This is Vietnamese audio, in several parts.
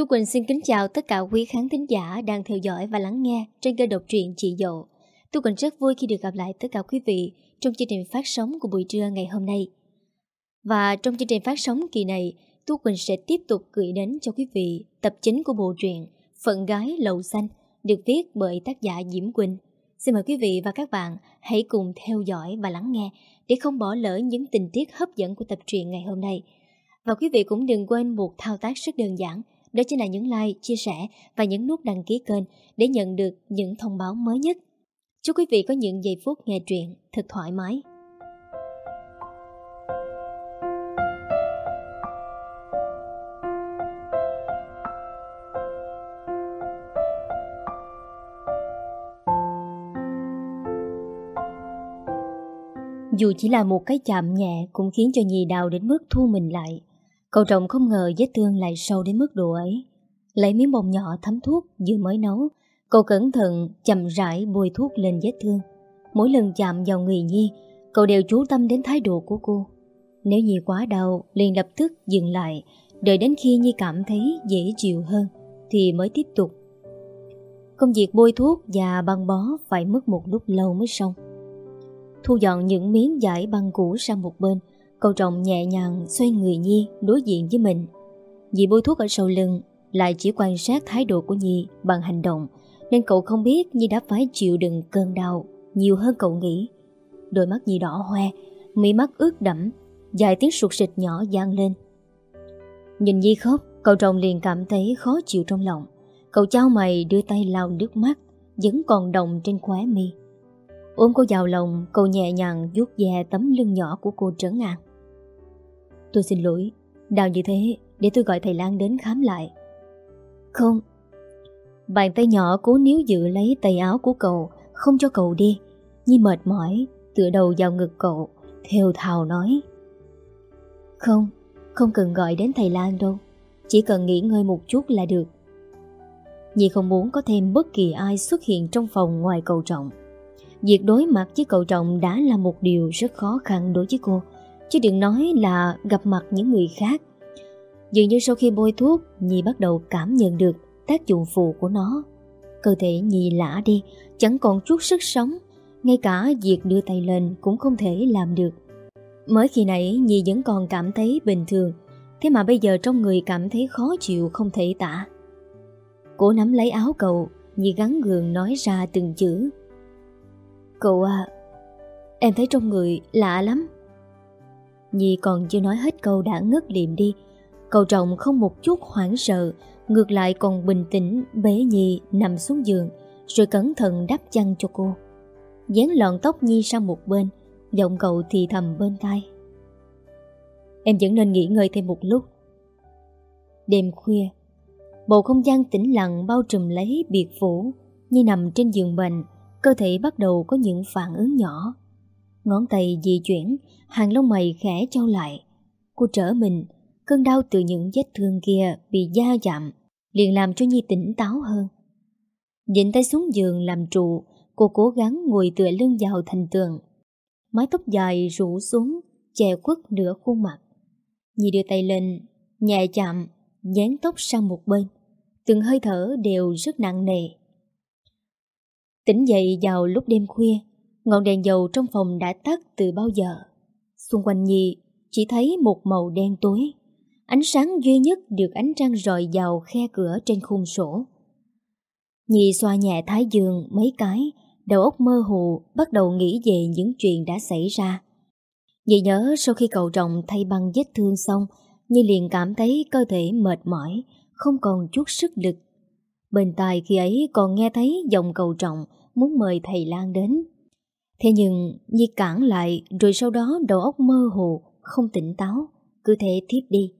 Tú Quỳnh xin kính chào tất cả quý khán thính giả đang theo dõi và lắng nghe trên kênh độc truyện Chị Dậu. Tú Quỳnh rất vui khi được gặp lại tất cả quý vị trong chương trình phát sóng của buổi trưa ngày hôm nay. Và trong chương trình phát sóng kỳ này, Tú Quỳnh sẽ tiếp tục gửi đến cho quý vị tập chính của bộ truyện Phận Gái Lầu Xanh được viết bởi tác giả Diễm Quỳnh. Xin mời quý vị và các bạn hãy cùng theo dõi và lắng nghe để không bỏ lỡ những tình tiết hấp dẫn của tập truyện ngày hôm nay. Và quý vị cũng đừng quên một thao tác rất đơn giản, đó chính là những like, chia sẻ và những nút đăng ký kênh để nhận được những thông báo mới nhất. Chúc quý vị có những giây phút nghe truyện thật thoải mái. Dù chỉ là một cái chạm nhẹ cũng khiến cho nhì đào đến mức thu mình lại. Cậu trọng không ngờ vết thương lại sâu đến mức độ ấy. Lấy miếng bông nhỏ thấm thuốc vừa mới nấu, cậu cẩn thận chậm rãi bôi thuốc lên vết thương. Mỗi lần chạm vào người Nhi, cậu đều chú tâm đến thái độ của cô. Nếu Nhi quá đau, liền lập tức dừng lại, đợi đến khi Nhi cảm thấy dễ chịu hơn, thì mới tiếp tục. Công việc bôi thuốc và băng bó phải mất một lúc lâu mới xong. Thu dọn những miếng giải băng cũ sang một bên, Cậu trọng nhẹ nhàng xoay người Nhi đối diện với mình. Dì bôi thuốc ở sau lưng lại chỉ quan sát thái độ của Nhi bằng hành động nên cậu không biết Nhi đã phải chịu đựng cơn đau nhiều hơn cậu nghĩ. Đôi mắt Nhi đỏ hoe, mí mắt ướt đẫm, dài tiếng sụt sịt nhỏ gian lên. Nhìn Nhi khóc, cậu trọng liền cảm thấy khó chịu trong lòng. Cậu trao mày đưa tay lau nước mắt, vẫn còn đồng trên khóe mi. Ôm cô vào lòng, cậu nhẹ nhàng vuốt ve tấm lưng nhỏ của cô trấn an. Tôi xin lỗi. Đau như thế để tôi gọi thầy Lan đến khám lại. Không. Bàn tay nhỏ cố níu giữ lấy tay áo của cậu, Không cho cậu đi. Nhi mệt mỏi, Tựa đầu vào ngực cậu Theo thào nói. Không Không cần gọi đến thầy Lan đâu. Chỉ cần nghỉ ngơi một chút là được. Nhi không muốn có thêm bất kỳ ai xuất hiện trong phòng ngoài cậu trọng. Việc đối mặt với cậu trọng đã là một điều rất khó khăn đối với cô. Chứ đừng nói là gặp mặt những người khác. Dường như sau khi bôi thuốc, Nhi bắt đầu cảm nhận được tác dụng phụ của nó. Cơ thể Nhi lã đi, Chẳng còn chút sức sống. Ngay cả việc đưa tay lên cũng không thể làm được. Mới khi nãy, Nhi vẫn còn cảm thấy bình thường. Thế mà bây giờ trong người cảm thấy khó chịu không thể tả. Cô nắm lấy áo cậu, Nhi gắn gường nói ra từng chữ. Cậu à Em thấy trong người lạ lắm. Nhi còn chưa nói hết câu đã ngất liệm đi. Cậu trọng không một chút hoảng sợ, Ngược lại còn bình tĩnh, bế Nhi nằm xuống giường, Rồi cẩn thận đắp chăn cho cô. Dán lọn tóc Nhi sang một bên, Giọng cậu thì thầm bên tai. Em vẫn nên nghỉ ngơi thêm một lúc. Đêm khuya, Bầu không gian tĩnh lặng bao trùm lấy biệt phủ. Nhi nằm trên giường bệnh, Cơ thể bắt đầu có những phản ứng nhỏ. Ngón tay di chuyển, Hàng lông mày khẽ trao lại. Cô trở mình, Cơn đau từ những vết thương kia Bị da chạm, Liền làm cho Nhi tỉnh táo hơn. Dịnh tay xuống giường làm trụ, Cô cố gắng ngồi tựa lưng vào thành tường. Mái tóc dài rủ xuống, Che khuất nửa khuôn mặt. Nhi đưa tay lên, Nhẹ chạm, Dán tóc sang một bên. Từng hơi thở đều rất nặng nề. Tỉnh dậy vào lúc đêm khuya Ngọn đèn dầu trong phòng đã tắt từ bao giờ? Xung quanh Nhi chỉ thấy một màu đen tối. Ánh sáng duy nhất được ánh trăng rọi vào khe cửa trên khung sổ. Nhi xoa nhẹ thái dương mấy cái, Đầu óc mơ hồ, bắt đầu nghĩ về những chuyện đã xảy ra. Nhi nhớ sau khi cậu trọng thay băng vết thương xong, Nhi liền cảm thấy cơ thể mệt mỏi, Không còn chút sức lực. Bên tai khi ấy còn nghe thấy giọng cầu trọng Muốn mời thầy Lan đến. Thế nhưng Nhi cản lại rồi sau đó đầu óc mơ hồ, không tỉnh táo, cứ thế tiếp đi.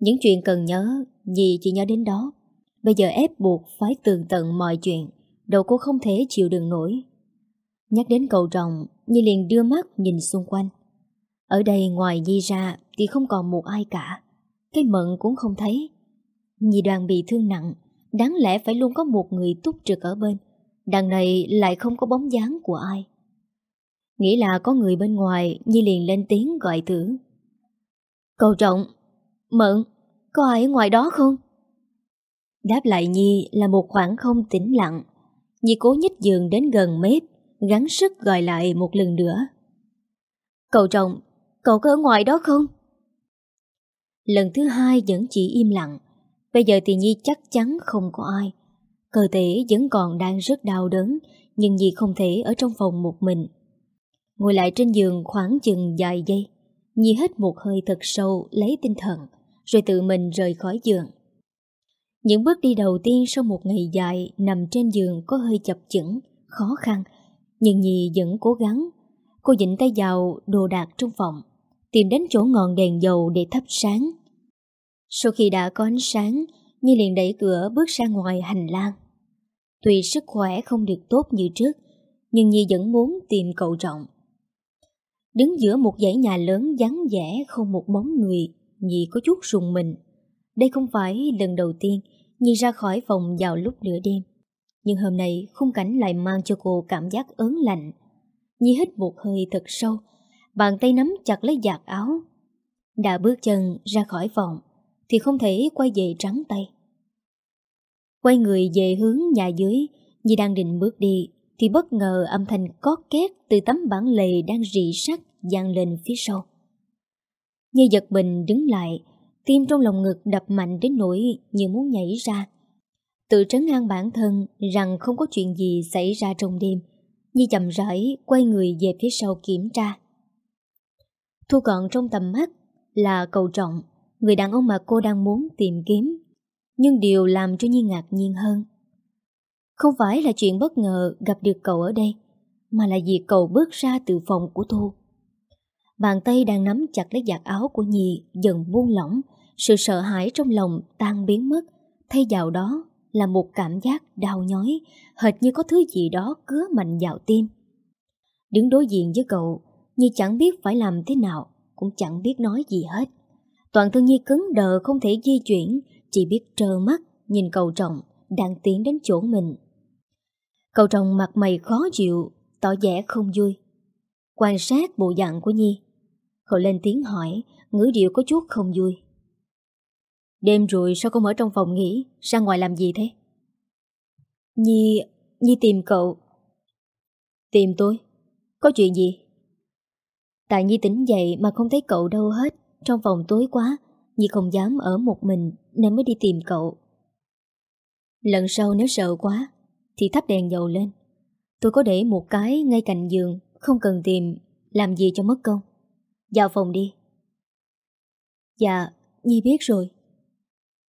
Những chuyện cần nhớ, Nhi chỉ nhớ đến đó. Bây giờ ép buộc phải tường tận mọi chuyện, đầu cô không thể chịu đựng nổi. Nhắc đến cầu rồng, Nhi liền đưa mắt nhìn xung quanh. Ở đây ngoài Nhi ra thì không còn một ai cả. Cái mận cũng không thấy. Nhi đoàn bị thương nặng, đáng lẽ phải luôn có một người túc trực ở bên. Đằng này lại không có bóng dáng của ai. Nghĩ là có người bên ngoài Nhi liền lên tiếng gọi thử Cầu trọng Mận Có ai ở ngoài đó không Đáp lại Nhi là một khoảng không tĩnh lặng. Nhi cố nhích giường đến gần mép, Gắn sức gọi lại một lần nữa. Cậu chồng, cậu có ở ngoài đó không? Lần thứ hai vẫn chỉ im lặng. Bây giờ thì Nhi chắc chắn không có ai. Cơ thể vẫn còn đang rất đau đớn, nhưng Nhi không thể ở trong phòng một mình. Ngồi lại trên giường khoảng chừng vài giây, Nhi hít một hơi thật sâu lấy tinh thần, rồi tự mình rời khỏi giường. Những bước đi đầu tiên sau một ngày dài nằm trên giường có hơi chập chững, khó khăn, nhưng Nhi vẫn cố gắng. Cô dịnh tay vào đồ đạc trong phòng, tìm đến chỗ ngọn đèn dầu để thắp sáng. Sau khi đã có ánh sáng, Nhi liền đẩy cửa bước ra ngoài hành lang. Tuy sức khỏe không được tốt như trước, nhưng Nhi vẫn muốn tìm cậu trọng. Đứng giữa một dãy nhà lớn vắng vẻ không một bóng người, Nhi có chút rùng mình. Đây không phải lần đầu tiên Nhi ra khỏi phòng vào lúc nửa đêm. Nhưng hôm nay khung cảnh lại mang cho cô cảm giác ớn lạnh. Nhi hít một hơi thật sâu, bàn tay nắm chặt lấy giạt áo. Đã bước chân ra khỏi phòng, thì không thể quay về trắng tay. Quay người về hướng nhà dưới, Nhi đang định bước đi, thì bất ngờ âm thanh có két từ tấm bản lề đang rỉ sắt vang lên phía sau. Nhi giật mình đứng lại, tim trong lòng ngực đập mạnh đến nỗi như muốn nhảy ra. Tự trấn an bản thân rằng không có chuyện gì xảy ra trong đêm, Nhi chậm rãi quay người về phía sau kiểm tra. Thu gọn trong tầm mắt là cầu trọng, người đàn ông mà cô đang muốn tìm kiếm. Nhưng điều làm cho Nhi ngạc nhiên hơn. Không phải là chuyện bất ngờ gặp được cậu ở đây, mà là vì cậu bước ra từ phòng của Thu. Bàn tay đang nắm chặt lấy giặt áo của Nhi dần buông lỏng, sự sợ hãi trong lòng tan biến mất, thay vào đó là một cảm giác đau nhói, hệt như có thứ gì đó cứa mạnh vào tim. Đứng đối diện với cậu, Nhi chẳng biết phải làm thế nào, cũng chẳng biết nói gì hết. Toàn thân Nhi cứng đờ không thể di chuyển, chỉ biết trơ mắt nhìn cậu trọng đang tiến đến chỗ mình. Cậu chồng mặt mày khó chịu, tỏ vẻ không vui. Quan sát bộ dạng của Nhi, cậu lên tiếng hỏi, ngữ điệu có chút không vui. Đêm rồi sao không ở trong phòng nghỉ Ra ngoài làm gì thế? Nhi Nhi tìm cậu. Tìm tôi? Có chuyện gì? Tại Nhi tỉnh dậy mà không thấy cậu đâu hết Trong phòng tối quá Nhi không dám ở một mình Nên mới đi tìm cậu. Lần sau nếu sợ quá thì thắp đèn dầu lên Tôi có để một cái ngay cạnh giường Không cần tìm Làm gì cho mất công Vào phòng đi Dạ Nhi biết rồi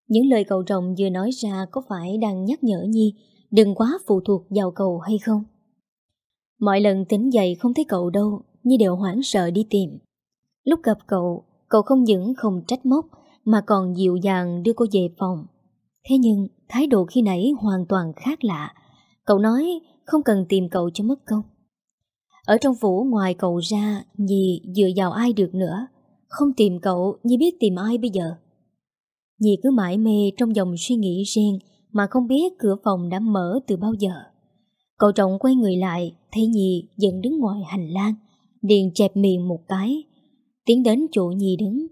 những lời cậu rồng vừa nói ra có phải đang nhắc nhở Nhi đừng quá phụ thuộc vào cậu hay không? Mọi lần tỉnh dậy không thấy cậu đâu, Nhi đều hoảng sợ đi tìm. Lúc gặp cậu, cậu không những không trách móc mà còn dịu dàng đưa cô về phòng. Thế nhưng thái độ khi nãy hoàn toàn khác lạ. Cậu nói không cần tìm cậu cho mất công. Ở trong phủ ngoài cậu ra, Nhi dựa vào ai được nữa. Không tìm cậu, Nhi biết tìm ai bây giờ. Nhi cứ mãi mê trong dòng suy nghĩ riêng mà không biết cửa phòng đã mở từ bao giờ. Cậu trọng quay người lại, thấy Nhi dần đứng ngoài hành lang, liền chẹp miệng một cái. Tiến đến chỗ Nhi đứng,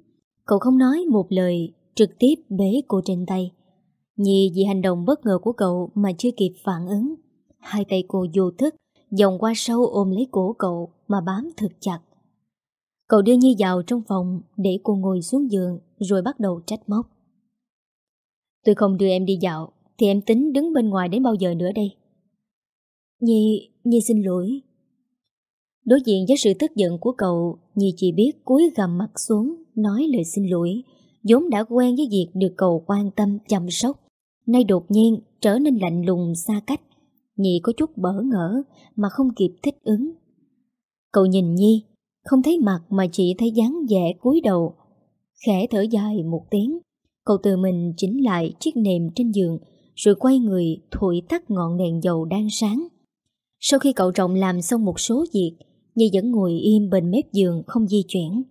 cậu không nói một lời, trực tiếp bế cô trên tay. Nhi vì hành động bất ngờ của cậu mà chưa kịp phản ứng. Hai tay cô vô thức, dòng qua sâu ôm lấy cổ cậu mà bám thật chặt. Cậu đưa Nhi vào trong phòng để cô ngồi xuống giường rồi bắt đầu trách móc. Tôi không đưa em đi dạo Thì em tính đứng bên ngoài đến bao giờ nữa đây Nhi, Nhi xin lỗi Đối diện với sự tức giận của cậu Nhi chỉ biết cúi gầm mặt xuống Nói lời xin lỗi vốn đã quen với việc được cậu quan tâm chăm sóc Nay đột nhiên trở nên lạnh lùng xa cách Nhi có chút bỡ ngỡ Mà không kịp thích ứng Cậu nhìn Nhi Không thấy mặt mà chỉ thấy dáng vẻ cúi đầu Khẽ thở dài một tiếng Cậu tự mình chỉnh lại chiếc nệm trên giường rồi quay người thổi tắt ngọn đèn dầu đang sáng. Sau khi cậu trọng làm xong một số việc, Nhi vẫn ngồi im bên mép giường không di chuyển.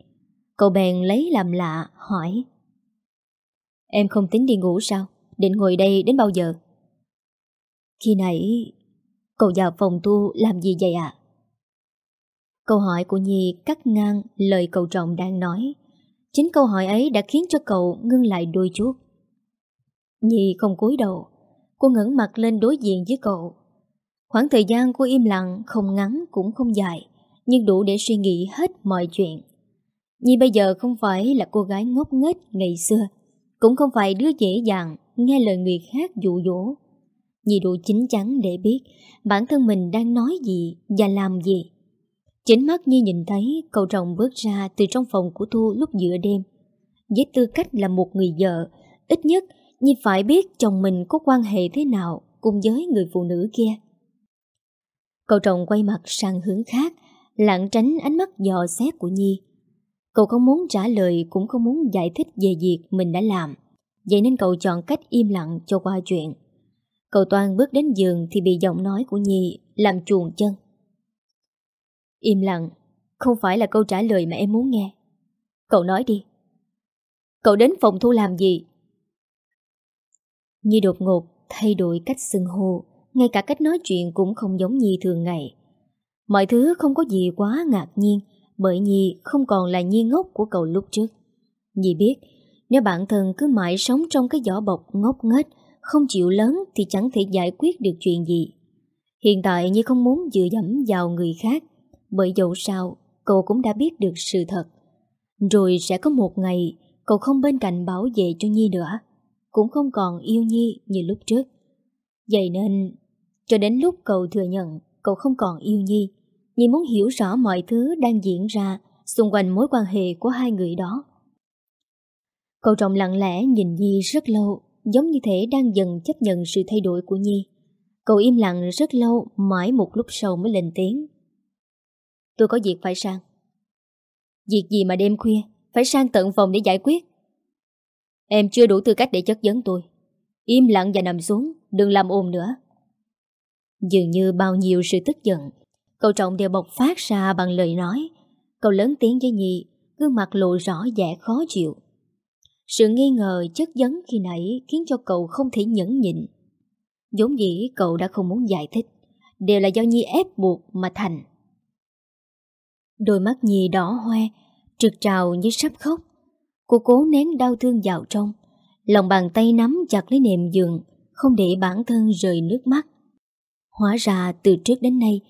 Cậu bèn lấy làm lạ, hỏi Em không tính đi ngủ sao? Định ngồi đây đến bao giờ? Khi nãy, cậu vào phòng tu làm gì vậy ạ? Câu hỏi của Nhi cắt ngang lời cậu trọng đang nói. Chính câu hỏi ấy đã khiến cho cậu ngưng lại đôi chút. Nhi không cúi đầu Cô ngẩng mặt lên đối diện với cậu Khoảng thời gian cô im lặng Không ngắn cũng không dài Nhưng đủ để suy nghĩ hết mọi chuyện Nhi bây giờ không phải là cô gái ngốc nghếch ngày xưa Cũng không phải đứa dễ dàng Nghe lời người khác dụ dỗ Nhi đủ chính chắn để biết Bản thân mình đang nói gì Và làm gì. Chính mắt Nhi nhìn thấy cậu chồng bước ra Từ trong phòng của Thu lúc giữa đêm. Với tư cách là một người vợ, Ít nhất Nhi phải biết chồng mình có quan hệ thế nào Cùng với người phụ nữ kia. Cậu chồng quay mặt sang hướng khác Lặng tránh ánh mắt dò xét của Nhi. Cậu không muốn trả lời, Cũng không muốn giải thích về việc mình đã làm. Vậy nên cậu chọn cách im lặng cho qua chuyện. Cậu Toàn bước đến giường Thì bị giọng nói của Nhi Làm chuồn chân. Im lặng, Không phải là câu trả lời mà em muốn nghe. Cậu nói đi. Cậu đến phòng thu làm gì? Nhi đột ngột thay đổi cách xưng hô, Ngay cả cách nói chuyện cũng không giống Nhi thường ngày. Mọi thứ không có gì quá ngạc nhiên, Bởi Nhi không còn là Nhi ngốc của cậu lúc trước. Nhi biết, Nếu bản thân cứ mãi sống trong cái vỏ bọc ngốc nghếch không chịu lớn thì chẳng thể giải quyết được chuyện gì Hiện tại Nhi không muốn dựa dẫm vào người khác Bởi dẫu sao Cậu cũng đã biết được sự thật Rồi sẽ có một ngày Cậu không bên cạnh bảo vệ cho Nhi nữa cũng không còn yêu Nhi như lúc trước. Vậy nên, cho đến lúc cậu thừa nhận cậu không còn yêu Nhi, Nhi muốn hiểu rõ mọi thứ đang diễn ra xung quanh mối quan hệ của hai người đó. Cậu trọng lặng lẽ nhìn Nhi rất lâu, giống như thể đang dần chấp nhận sự thay đổi của Nhi. Cậu im lặng rất lâu, mãi một lúc sau mới lên tiếng. Tôi có việc phải sang. Việc gì mà đêm khuya, phải sang tận phòng để giải quyết. Em chưa đủ tư cách để chất vấn tôi Im lặng và nằm xuống Đừng làm ồn nữa Dường như bao nhiêu sự tức giận Cậu trọng đều bộc phát ra bằng lời nói Cậu lớn tiếng với Nhi Gương mặt lộ rõ vẻ khó chịu sự nghi ngờ, chất vấn khi nãy Khiến cho cậu không thể nhẫn nhịn. Giống dĩ cậu đã không muốn giải thích, Đều là do Nhi ép buộc mà thành. Đôi mắt Nhi đỏ hoe, Trực trào như sắp khóc. Cô cố nén đau thương vào trong, Lòng bàn tay nắm chặt lấy nệm giường, Không để bản thân rời nước mắt. Hóa ra từ trước đến nay,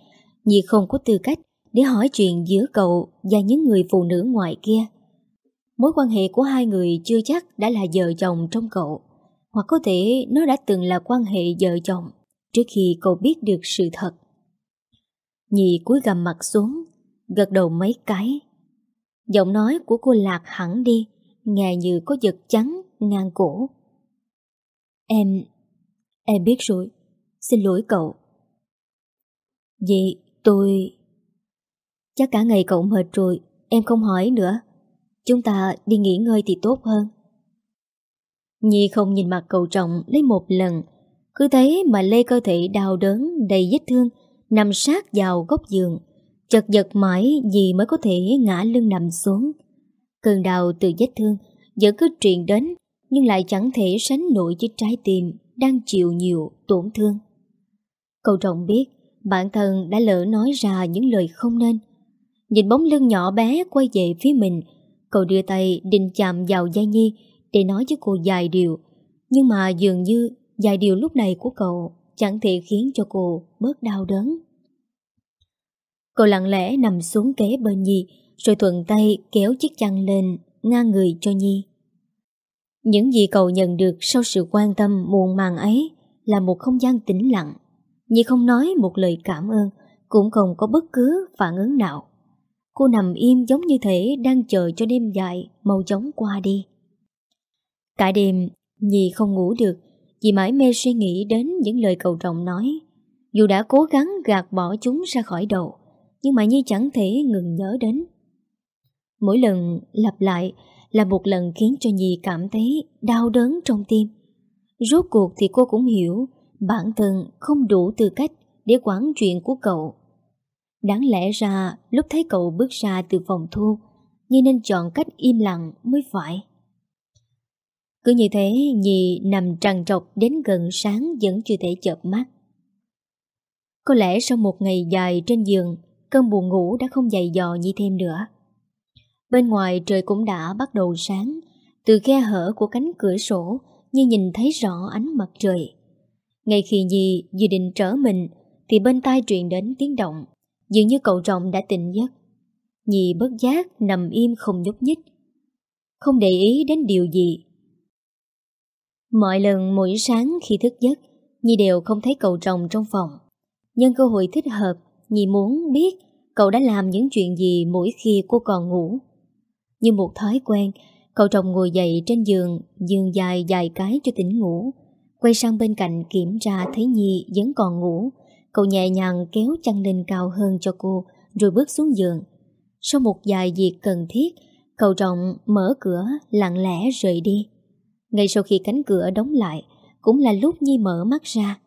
Nhi không có tư cách Để hỏi chuyện giữa cậu Và những người phụ nữ ngoài kia. Mối quan hệ của hai người chưa chắc Đã là vợ chồng trong cậu Hoặc có thể nó đã từng là quan hệ vợ chồng Trước khi cậu biết được sự thật Nhị cúi gầm mặt xuống Gật đầu mấy cái Giọng nói của cô lạc hẳn đi nghe như có giật trắng ngang cổ. Em... em biết rồi. Xin lỗi cậu. Vậy tôi... Chắc cả ngày cậu mệt rồi, em không hỏi nữa. Chúng ta đi nghỉ ngơi thì tốt hơn. Nhi không nhìn mặt cậu trọng lấy một lần, cứ thấy mà lê cơ thể đau đớn đầy vết thương, nằm sát vào góc giường, chật giật mãi gì mới có thể ngã lưng nằm xuống. Cơn đau từ vết thương vẫn cứ truyền đến nhưng lại chẳng thể sánh nổi với trái tim đang chịu nhiều tổn thương. Cậu trọng biết bản thân đã lỡ nói ra những lời không nên. Nhìn bóng lưng nhỏ bé quay về phía mình, cậu đưa tay định chạm vào Gia Nhi để nói với cô dài điều. Nhưng mà dường như dài điều lúc này của cậu chẳng thể khiến cho cô bớt đau đớn. Cậu lặng lẽ nằm xuống kế bên Nhi rồi thuận tay kéo chiếc chăn lên ngang người cho Nhi. Những gì cậu nhận được sau sự quan tâm muộn màng ấy là một không gian tĩnh lặng. Nhi không nói một lời cảm ơn, cũng không có bất cứ phản ứng nào. Cô nằm im giống như thể đang chờ cho đêm dài màu chóng qua đi. Cả đêm, Nhi không ngủ được, vì mãi mê suy nghĩ đến những lời cầu trọng nói. Dù đã cố gắng gạt bỏ chúng ra khỏi đầu, nhưng mà Nhi chẳng thể ngừng nhớ đến. Mỗi lần lặp lại là một lần khiến cho Nhi cảm thấy đau đớn trong tim. Rốt cuộc thì cô cũng hiểu bản thân không đủ tư cách để quản chuyện của cậu. Đáng lẽ ra lúc thấy cậu bước ra từ phòng thu Nhi nên chọn cách im lặng mới phải. Cứ như thế Nhi nằm trằn trọc đến gần sáng vẫn chưa thể chợp mắt. Có lẽ sau một ngày dài trên giường cơn buồn ngủ đã không dày dò Nhi thêm nữa. Bên ngoài trời cũng đã bắt đầu sáng Từ khe hở của cánh cửa sổ Nhi nhìn thấy rõ ánh mặt trời. Ngay khi Nhi dự định trở mình thì bên tai truyền đến tiếng động, dường như cậu trọng đã tỉnh giấc. Nhi bất giác nằm im không nhúc nhích, không để ý đến điều gì. Mọi lần mỗi sáng khi thức giấc, Nhi đều không thấy cậu chồng trong phòng. Nhân cơ hội thích hợp, Nhi muốn biết cậu đã làm những chuyện gì mỗi khi cô còn ngủ. Như một thói quen, cậu chồng ngồi dậy trên giường, giường dài dài cái cho tỉnh ngủ. Quay sang bên cạnh kiểm tra thấy Nhi vẫn còn ngủ. Cậu nhẹ nhàng kéo chăn lên cao hơn cho cô, rồi bước xuống giường. Sau một vài việc cần thiết, cậu trọng mở cửa lặng lẽ rời đi. Ngay sau khi cánh cửa đóng lại, cũng là lúc Nhi mở mắt ra.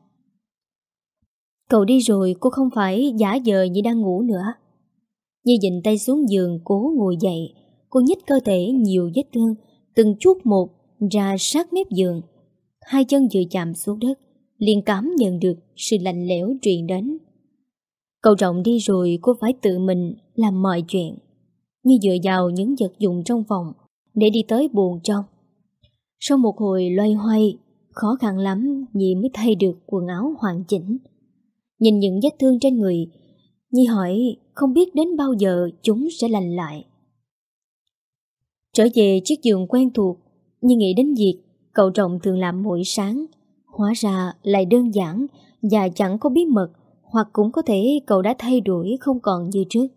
Cậu đi rồi cô không phải giả vờ như đang ngủ nữa. Nhi dịnh tay xuống giường cố ngồi dậy, cô nhích cơ thể nhiều vết thương, từng chút một ra sát mép giường. Hai chân vừa chạm xuống đất, liền cảm nhận được sự lạnh lẽo truyền đến. Cậu rộng đi rồi cô phải tự mình làm mọi chuyện, như dựa vào những vật dụng trong phòng để đi tới buồn trong. Sau một hồi loay hoay, khó khăn lắm Nhi mới thay được quần áo hoàn chỉnh. Nhìn những vết thương trên người, Nhi hỏi không biết đến bao giờ chúng sẽ lành lại. Trở về chiếc giường quen thuộc, Nhi nghĩ đến việc cậu trọng thường làm mỗi sáng. Hóa ra lại đơn giản và chẳng có bí mật hoặc cũng có thể cậu đã thay đổi không còn như trước.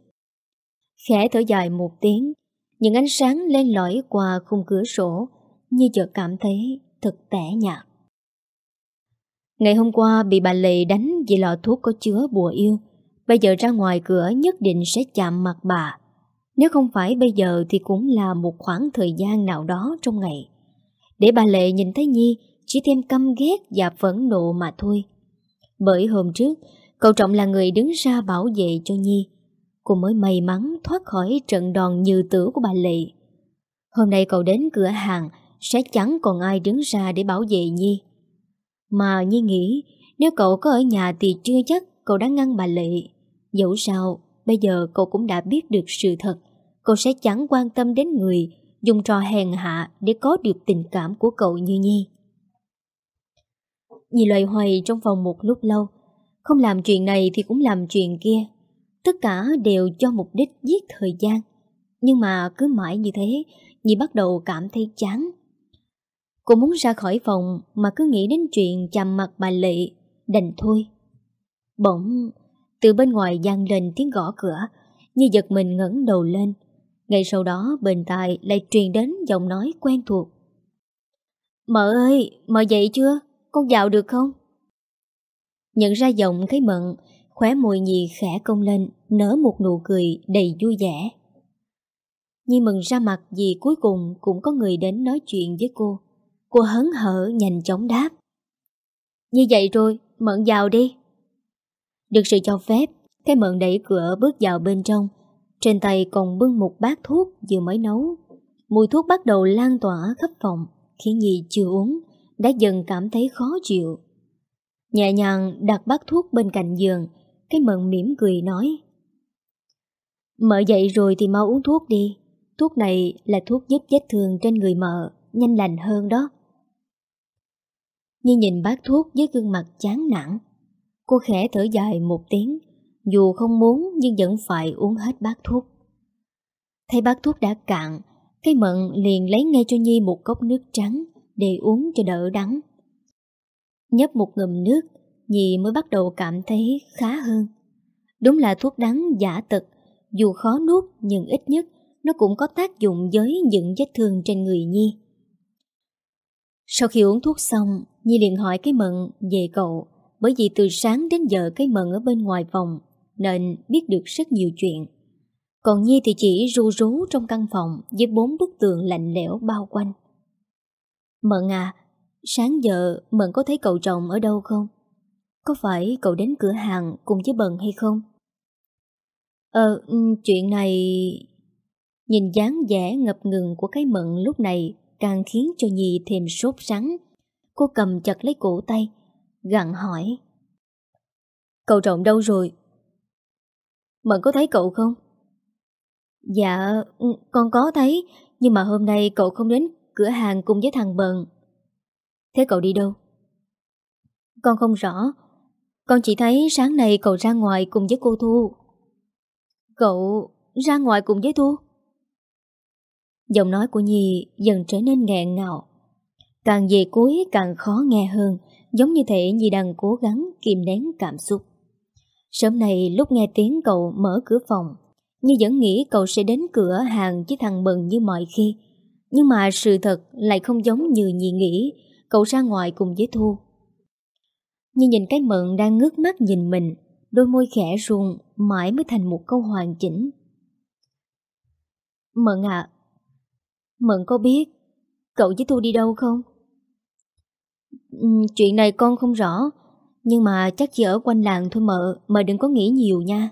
Khẽ thở dài một tiếng, những ánh sáng len lỏi qua khung cửa sổ như chợt cảm thấy thật tẻ nhạt. Ngày hôm qua bị bà Lệ đánh vì lọ thuốc có chứa bùa yêu. Bây giờ ra ngoài cửa nhất định sẽ chạm mặt bà. Nếu không phải bây giờ thì cũng là một khoảng thời gian nào đó trong ngày. Để bà Lệ nhìn thấy Nhi chỉ thêm căm ghét và phẫn nộ mà thôi. Bởi hôm trước, cậu Trọng là người đứng ra bảo vệ cho Nhi. Cô mới may mắn thoát khỏi trận đòn như tử của bà Lệ. Hôm nay cậu đến cửa hàng sẽ chẳng còn ai đứng ra để bảo vệ Nhi. Mà Nhi nghĩ nếu cậu có ở nhà thì chưa chắc cậu đã ngăn bà Lệ. Dẫu sao, bây giờ cậu cũng đã biết được sự thật. Cậu sẽ chẳng quan tâm đến người dùng trò hèn hạ để có được tình cảm của cậu như Nhi. Nhi loay hoay trong phòng một lúc lâu. Không làm chuyện này thì cũng làm chuyện kia. Tất cả đều cho mục đích giết thời gian. Nhưng mà cứ mãi như thế, Nhi bắt đầu cảm thấy chán. Cô muốn ra khỏi phòng mà cứ nghĩ đến chuyện chạm mặt bà Lệ, đành thôi. Bỗng, từ bên ngoài gian lên tiếng gõ cửa, như giật mình ngẩng đầu lên. Ngay sau đó bên tai lại truyền đến giọng nói quen thuộc. Mợ ơi, mợ dậy chưa? Con dạo được không? Nhận ra giọng cái mận, khóe môi nhì khẽ công lên, nở một nụ cười đầy vui vẻ. Nhi mừng ra mặt vì cuối cùng cũng có người đến nói chuyện với cô. Cô hấn hở nhanh chóng đáp. Như vậy rồi, Mận vào đi. Được sự cho phép, cái Mận đẩy cửa bước vào bên trong. Trên tay còn bưng một bát thuốc vừa mới nấu. Mùi thuốc bắt đầu lan tỏa khắp phòng, khiến Nhi chưa uống, đã dần cảm thấy khó chịu. Nhẹ nhàng đặt bát thuốc bên cạnh giường, cái Mận mỉm cười nói. Mợ dậy rồi thì mau uống thuốc đi. Thuốc này là thuốc giúp vết thương trên người mợ, nhanh lành hơn đó. Nhi nhìn bát thuốc với gương mặt chán nản. Cô khẽ thở dài một tiếng, dù không muốn nhưng vẫn phải uống hết bát thuốc. Thấy bát thuốc đã cạn, cái mận liền lấy ngay cho Nhi một cốc nước trắng để uống cho đỡ đắng. Nhấp một ngụm nước, Nhi mới bắt đầu cảm thấy khá hơn. Đúng là thuốc đắng giả tật, dù khó nuốt nhưng ít nhất nó cũng có tác dụng với những vết thương trên người Nhi. Sau khi uống thuốc xong, Nhi liền hỏi cái mận về cậu, bởi vì từ sáng đến giờ cái mận ở bên ngoài phòng, nên biết được rất nhiều chuyện. Còn Nhi thì chỉ ru rú trong căn phòng với bốn bức tường lạnh lẽo bao quanh. Mận à, sáng giờ Mận có thấy cậu chồng ở đâu không? Có phải cậu đến cửa hàng cùng với Bần hay không? Ờ, ừ, chuyện này... Nhìn dáng vẻ ngập ngừng của cái Mận lúc này càng khiến cho Nhi thêm sốt sắng. Cô cầm chặt lấy cổ tay, gặn hỏi. Cậu trọng đâu rồi? Mận có thấy cậu không? Dạ, ừ, con có thấy, nhưng mà hôm nay cậu không đến cửa hàng cùng với thằng Bần. Thế cậu đi đâu? Con không rõ Con chỉ thấy sáng nay cậu ra ngoài cùng với cô Thu Cậu ra ngoài cùng với Thu? Giọng nói của Nhi dần trở nên nghẹn ngào Càng về cuối càng khó nghe hơn, Giống như thể Nhi đang cố gắng kìm nén cảm xúc Sớm nay lúc nghe tiếng cậu mở cửa phòng, Nhi vẫn nghĩ cậu sẽ đến cửa hàng với thằng bần như mọi khi nhưng mà sự thật lại không giống như nhị nghĩ. Cậu ra ngoài cùng với Thu. Nhi nhìn cái Mận đang ngước mắt nhìn mình, Đôi môi khẽ run Mãi mới thành một câu hoàn chỉnh. Mận à Mận có biết Cậu với Thu đi đâu không? Chuyện này con không rõ, Nhưng mà chắc chỉ ở quanh làng thôi mợ Mợ đừng có nghĩ nhiều nha.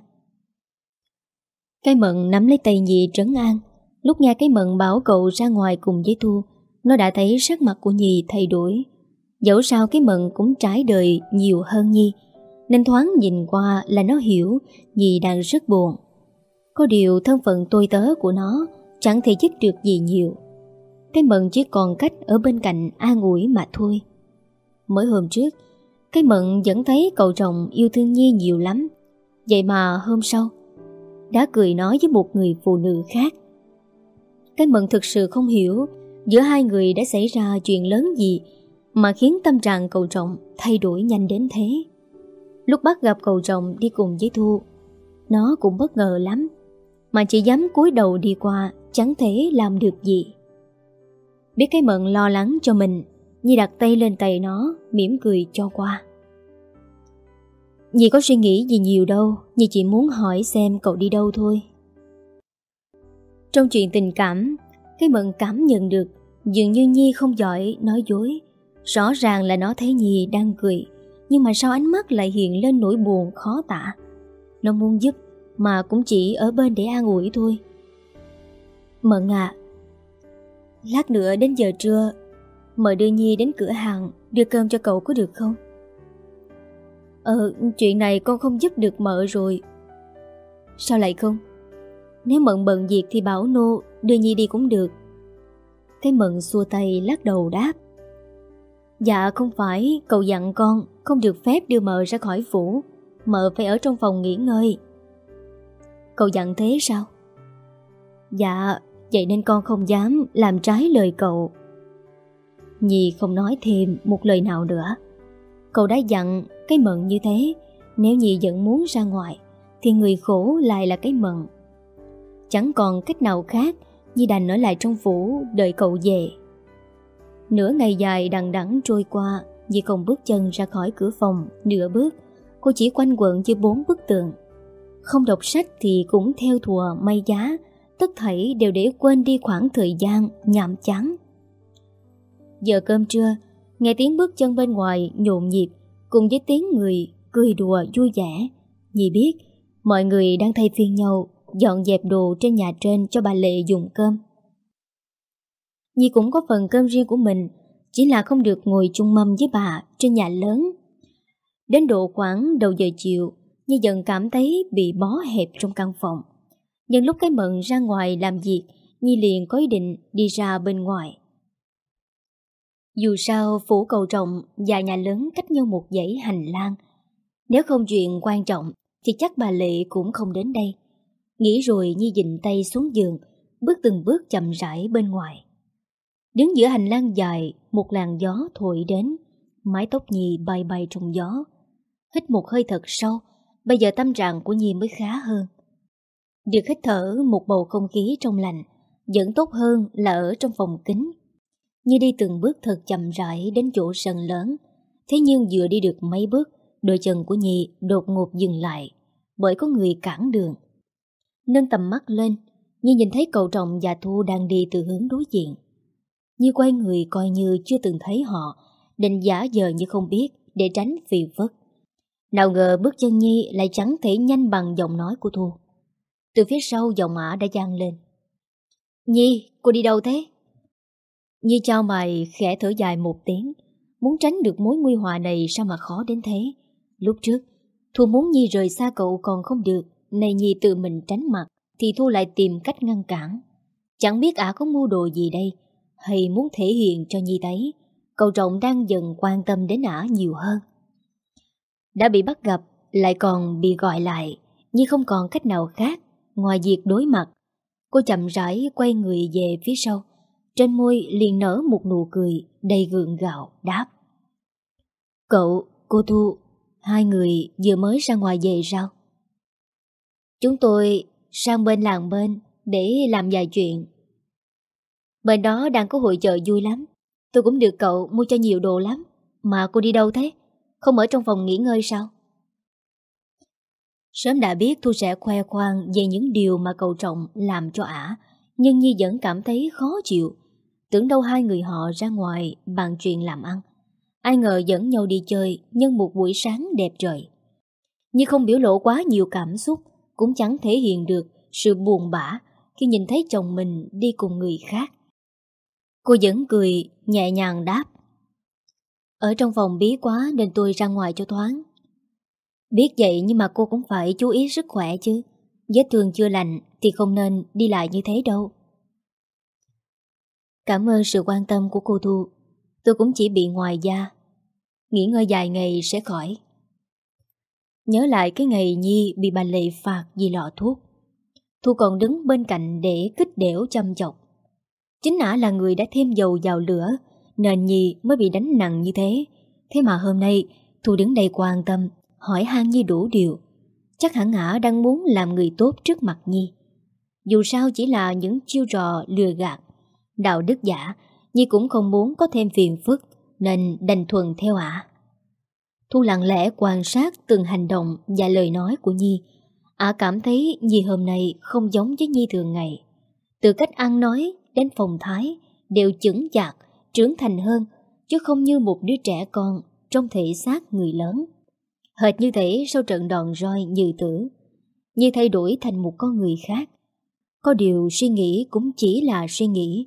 Cái mận nắm lấy tay nhị trấn an. Lúc nghe cái mận bảo cậu ra ngoài cùng với Thu, Nó đã thấy sắc mặt của Nhi thay đổi. Dẫu sao cái mận cũng trái đời nhiều hơn Nhi, Nên thoáng nhìn qua là nó hiểu Nhi đang rất buồn. Có điều thân phận tôi tớ của nó Chẳng thể giúp được gì nhiều. Cái mận chỉ còn cách ở bên cạnh an ủi mà thôi. Mới hôm trước, Cái mận vẫn thấy cậu chồng yêu thương Nhi nhiều lắm. Vậy mà hôm sau, Đã cười nói với một người phụ nữ khác. Cái mận thực sự không hiểu Giữa hai người đã xảy ra chuyện lớn gì Mà khiến tâm trạng cậu trọng thay đổi nhanh đến thế. Lúc bắt gặp cậu trọng đi cùng với Thu, Nó cũng bất ngờ lắm, Mà chỉ dám cúi đầu đi qua, Chẳng thể làm được gì. Biết cái mận lo lắng cho mình, Nhi đặt tay lên tay nó, mỉm cười cho qua. Nhi có suy nghĩ gì nhiều đâu, Nhi chỉ muốn hỏi xem cậu đi đâu thôi. Trong chuyện tình cảm, Cái mận cảm nhận được, Dường như Nhi không giỏi nói dối. Rõ ràng là nó thấy Nhi đang cười, Nhưng mà sao ánh mắt lại hiện lên nỗi buồn khó tả? Nó muốn giúp, Mà cũng chỉ ở bên để an ủi thôi. Mận à Lát nữa đến giờ trưa Mời đưa Nhi đến cửa hàng, Đưa cơm cho cậu có được không? Ờ chuyện này con không giúp được mợ rồi. Sao lại không? Nếu mận bận việc thì bảo nô, Đưa Nhi đi cũng được. Cái mận xua tay, lắc đầu đáp. Dạ không phải, Cậu dặn con, không được phép đưa mợ ra khỏi phủ. Mợ phải ở trong phòng nghỉ ngơi. Cậu dặn thế sao? Dạ Vậy nên con không dám làm trái lời cậu. Nhi không nói thêm một lời nào nữa. Cậu đã dặn cái mận như thế. Nếu Nhi vẫn muốn ra ngoài, Thì người khổ lại là cái mận. Chẳng còn cách nào khác Nhi đành ở lại trong phủ Đợi cậu về Nửa ngày dài đằng đẵng trôi qua Nhi không bước chân ra khỏi cửa phòng Nửa bước Cô chỉ quanh quẩn dưới bốn bức tường. Không đọc sách thì cũng theo thùa may giá Tất thảy đều để quên đi khoảng thời gian nhàm chán Giờ cơm trưa, nghe tiếng bước chân bên ngoài nhộn nhịp cùng với tiếng người cười đùa vui vẻ. Nhi biết mọi người đang thay phiên nhau dọn dẹp đồ trên nhà trên cho bà Lệ dùng cơm. Nhi cũng có phần cơm riêng của mình, chỉ là không được ngồi chung mâm với bà trên nhà lớn. Đến độ khoảng đầu giờ chiều, Nhi dần cảm thấy bị bó hẹp trong căn phòng. Nhưng lúc cái mận ra ngoài làm việc, Nhi liền có ý định đi ra bên ngoài. Dù sao phủ cầu trọng và nhà lớn cách nhau một dãy hành lang. Nếu không chuyện quan trọng thì chắc bà Lệ cũng không đến đây. Nghĩ rồi Nhi dịnh tay xuống giường, bước từng bước chậm rãi bên ngoài. Đứng giữa hành lang dài, một làn gió thổi đến, mái tóc Nhi bay bay trong gió. Hít một hơi thật sâu, bây giờ tâm trạng của Nhi mới khá hơn. Được hít thở một bầu không khí trong lành, vẫn tốt hơn là ở trong phòng kính như đi từng bước thật chậm rãi đến chỗ sân lớn. Thế nhưng vừa đi được mấy bước, đôi chân của Nhi đột ngột dừng lại, bởi có người cản đường. Nâng tầm mắt lên, Nhi nhìn thấy cậu trọng và Thu đang đi từ hướng đối diện. Như quay người coi như chưa từng thấy họ, định giả giờ như không biết để tránh phiền phức. Nào ngờ bước chân Nhi lại chẳng thể nhanh bằng giọng nói của Thu. Từ phía sau giọng mã đã gian lên. Nhi, cô đi đâu thế? Nhi chào mày khẽ thở dài một tiếng Muốn tránh được mối nguy họa này sao mà khó đến thế Lúc trước Thu muốn Nhi rời xa cậu còn không được này Nhi tự mình tránh mặt Thì Thu lại tìm cách ngăn cản Chẳng biết ả có mua đồ gì đây Hay muốn thể hiện cho Nhi thấy cậu trọng đang dần quan tâm đến ả nhiều hơn. Đã bị bắt gặp, lại còn bị gọi lại, nhi không còn cách nào khác ngoài việc đối mặt. Cô chậm rãi quay người về phía sau, trên môi liền nở một nụ cười đầy gượng gạo đáp. Cậu, cô Thu, hai người vừa mới ra ngoài về sao? Chúng tôi sang bên làng bên để làm vài chuyện. Bên đó đang có hội chợ vui lắm. Tôi cũng được cậu mua cho nhiều đồ lắm. Mà cô đi đâu thế? Không ở trong phòng nghỉ ngơi sao? Sớm đã biết Thu sẽ khoe khoang về những điều mà cậu trọng làm cho ả, nhưng Nhi vẫn cảm thấy khó chịu. Tưởng đâu hai người họ ra ngoài bàn chuyện làm ăn. Ai ngờ dẫn nhau đi chơi nhân một buổi sáng đẹp trời. Nhi không biểu lộ quá nhiều cảm xúc, cũng chẳng thể hiện được sự buồn bã khi nhìn thấy chồng mình đi cùng người khác. Cô vẫn cười, nhẹ nhàng đáp. Ở trong phòng bí quá nên tôi ra ngoài cho thoáng. Biết vậy nhưng mà cô cũng phải chú ý sức khỏe chứ. Vết thương chưa lành thì không nên đi lại như thế đâu. Cảm ơn sự quan tâm của cô Thu. Tôi cũng chỉ bị ngoài da. Nghỉ ngơi dài ngày sẽ khỏi. Nhớ lại cái ngày Nhi bị bà Lệ phạt vì lọ thuốc. Thu còn đứng bên cạnh để kích đẻo chăm chọc. Chính ả là người đã thêm dầu vào lửa, nên Nhi mới bị đánh nặng như thế. Thế mà hôm nay, Thu đứng đây quan tâm, hỏi han Nhi đủ điều. Chắc hẳn ả đang muốn làm người tốt trước mặt Nhi. Dù sao chỉ là những chiêu trò lừa gạt, đạo đức giả, Nhi cũng không muốn có thêm phiền phức, nên đành thuần theo ả. Thu lặng lẽ quan sát từng hành động và lời nói của Nhi. Ả cảm thấy Nhi hôm nay không giống với Nhi thường ngày. Từ cách ăn nói đến phòng thái đều chững chạc, trưởng thành hơn, chứ không như một đứa trẻ con trong thể xác người lớn. Hệt như thể sau trận đòn roi như tử, nhi thay đổi thành một con người khác. Có điều suy nghĩ cũng chỉ là suy nghĩ.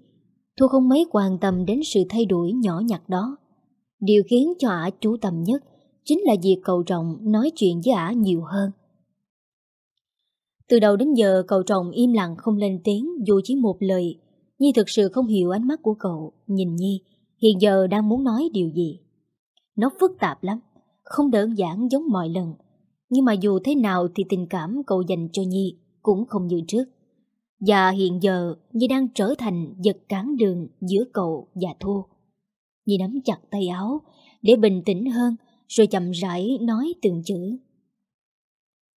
Thu không mấy quan tâm đến sự thay đổi nhỏ nhặt đó. Điều khiến cho ả chú tâm nhất chính là việc cậu trọng nói chuyện với ả nhiều hơn. Từ đầu đến giờ cậu trọng im lặng không lên tiếng dù chỉ một lời. Nhi thực sự không hiểu ánh mắt của cậu, nhìn Nhi, hiện giờ đang muốn nói điều gì. Nó phức tạp lắm, không đơn giản giống mọi lần. Nhưng mà dù thế nào thì tình cảm cậu dành cho Nhi cũng không như trước. Và hiện giờ Nhi đang trở thành vật cán đường giữa cậu và Thu. Nhi nắm chặt tay áo để bình tĩnh hơn rồi chậm rãi nói từng chữ.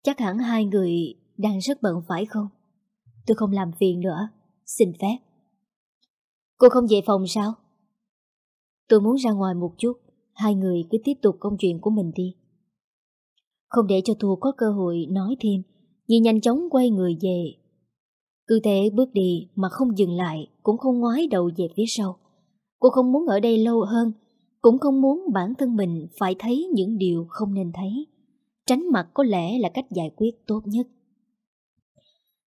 Chắc hẳn hai người đang rất bận phải không? Tôi không làm phiền nữa, xin phép. Cô không về phòng sao? Tôi muốn ra ngoài một chút, hai người cứ tiếp tục công chuyện của mình đi. Không để cho Thu có cơ hội nói thêm, Nhi nhanh chóng quay người về. Cứ thế bước đi mà không dừng lại, cũng không ngoái đầu về phía sau. Cô không muốn ở đây lâu hơn, cũng không muốn bản thân mình phải thấy những điều không nên thấy. Tránh mặt có lẽ là cách giải quyết tốt nhất.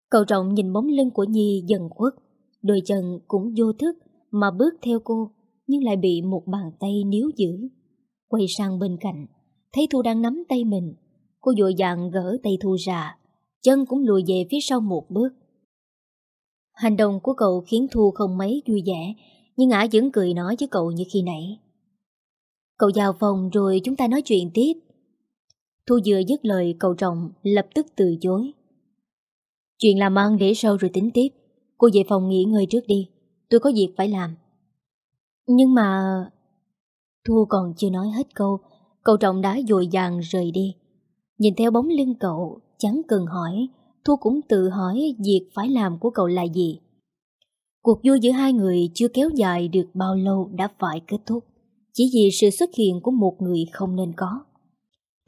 Cậu trọng nhìn bóng lưng của Nhi dần khuất, đôi chân cũng vô thức mà bước theo cô, nhưng lại bị một bàn tay níu giữ. Quay sang bên cạnh, thấy Thu đang nắm tay mình. Cô dội vàng gỡ tay Thu ra, chân cũng lùi về phía sau một bước. Hành động của cậu khiến Thu không mấy vui vẻ, nhưng ả vẫn cười nói với cậu như khi nãy. Cậu vào phòng rồi chúng ta nói chuyện tiếp. Thu vừa dứt lời cậu trọng lập tức từ chối. Chuyện làm ăn để sau rồi tính tiếp. Cô về phòng nghỉ ngơi trước đi. Tôi có việc phải làm. Nhưng mà... Thu còn chưa nói hết câu, cậu trọng đã dội dàng rời đi. Nhìn theo bóng lưng cậu, chẳng cần hỏi, Thu cũng tự hỏi việc phải làm của cậu là gì. Cuộc vui giữa hai người chưa kéo dài được bao lâu đã phải kết thúc chỉ vì sự xuất hiện của một người không nên có.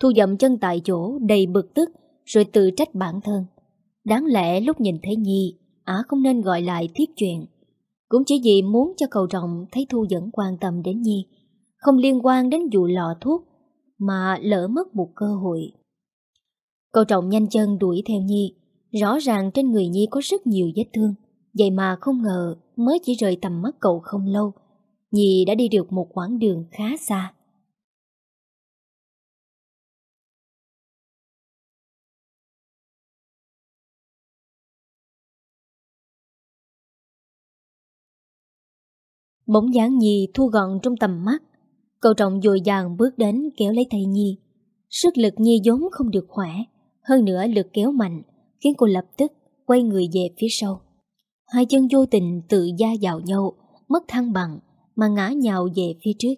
Thu dậm chân tại chỗ đầy bực tức rồi tự trách bản thân. Đáng lẽ lúc nhìn thấy Nhi, Ả không nên gọi lại tiếp chuyện. Cũng chỉ vì muốn cho cầu trọng thấy Thu vẫn quan tâm đến Nhi, không liên quan đến vụ lọ thuốc, mà lỡ mất một cơ hội. Cầu trọng nhanh chân đuổi theo Nhi, rõ ràng trên người Nhi có rất nhiều vết thương, vậy mà không ngờ mới chỉ rời tầm mắt cậu không lâu, Nhi đã đi được một quãng đường khá xa. Bóng dáng Nhi thu gọn trong tầm mắt. Cậu trọng dồi dàng bước đến kéo lấy tay Nhi. Sức lực Nhi vốn không được khỏe. Hơn nữa lực kéo mạnh khiến cô lập tức quay người về phía sau. Hai chân vô tình tự gia vào nhau, mất thăng bằng mà ngã nhào về phía trước.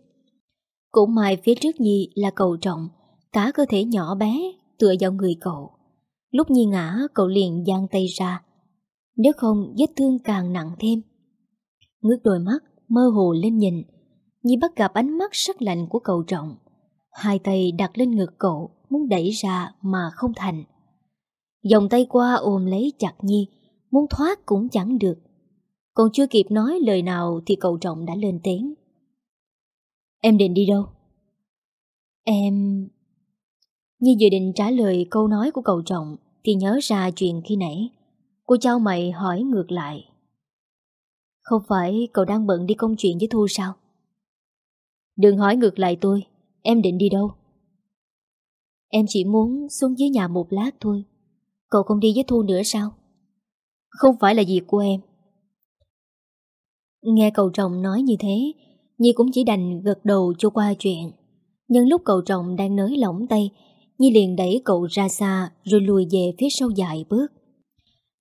Cũng may phía trước Nhi là cầu trọng, cả cơ thể nhỏ bé tựa vào người cậu. Lúc Nhi ngã, cậu liền giang tay ra. Nếu không, vết thương càng nặng thêm. Ngước đôi mắt, mơ hồ lên nhìn. Nhi bắt gặp ánh mắt sắc lạnh của cậu trọng. Hai tay đặt lên ngực cậu, muốn đẩy ra mà không thành. Dòng tay qua ôm lấy chặt Nhi, muốn thoát cũng chẳng được. Còn chưa kịp nói lời nào thì cậu trọng đã lên tiếng. Em định đi đâu? Em... Nhi dự định trả lời câu nói của cậu trọng thì nhớ ra chuyện khi nãy. Cô trao mày hỏi ngược lại. Không phải cậu đang bận đi công chuyện với Thu sao? Đừng hỏi ngược lại tôi, em định đi đâu? Em chỉ muốn xuống dưới nhà một lát thôi. Cậu không đi với Thu nữa sao? Không phải là việc của em. Nghe cậu chồng nói như thế, Nhi cũng chỉ đành gật đầu cho qua chuyện. Nhưng lúc cậu chồng đang nới lỏng tay, Nhi liền đẩy cậu ra xa rồi lùi về phía sau dài bước.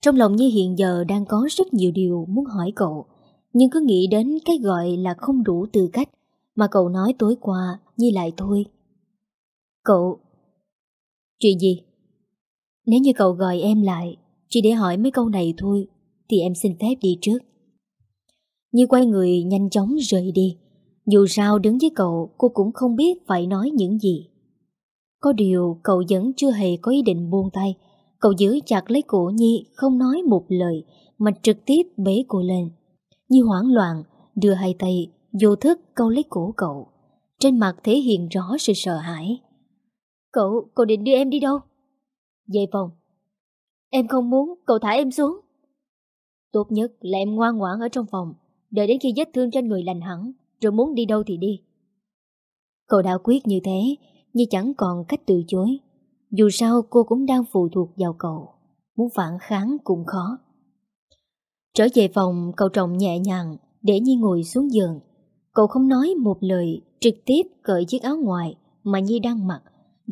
Trong lòng Nhi hiện giờ đang có rất nhiều điều muốn hỏi cậu, nhưng cứ nghĩ đến cái gọi là không đủ tư cách mà cậu nói tối qua Nhi lại thôi. Cậu... Chuyện gì? Nếu như cậu gọi em lại chỉ để hỏi mấy câu này thôi thì em xin phép đi trước. Như quay người nhanh chóng rời đi. Dù sao đứng với cậu cô cũng không biết phải nói những gì. Có điều cậu vẫn chưa hề có ý định buông tay. Cậu giữ chặt lấy cổ Nhi không nói một lời mà trực tiếp bế cô lên. Nhi hoảng loạn đưa hai tay vô thức câu lấy cổ cậu. Trên mặt thể hiện rõ sự sợ hãi. Cậu, cậu định đưa em đi đâu? Về phòng. Em không muốn, cậu thả em xuống. Tốt nhất là em ngoan ngoãn ở trong phòng, đợi đến khi vết thương trên người lành hẳn, rồi muốn đi đâu thì đi. Cậu đã quyết như thế, nhi chẳng còn cách từ chối. Dù sao cô cũng đang phụ thuộc vào cậu, muốn phản kháng cũng khó. Trở về phòng, cậu trọng nhẹ nhàng, để Nhi ngồi xuống giường. Cậu không nói một lời, trực tiếp cởi chiếc áo ngoài mà Nhi đang mặc,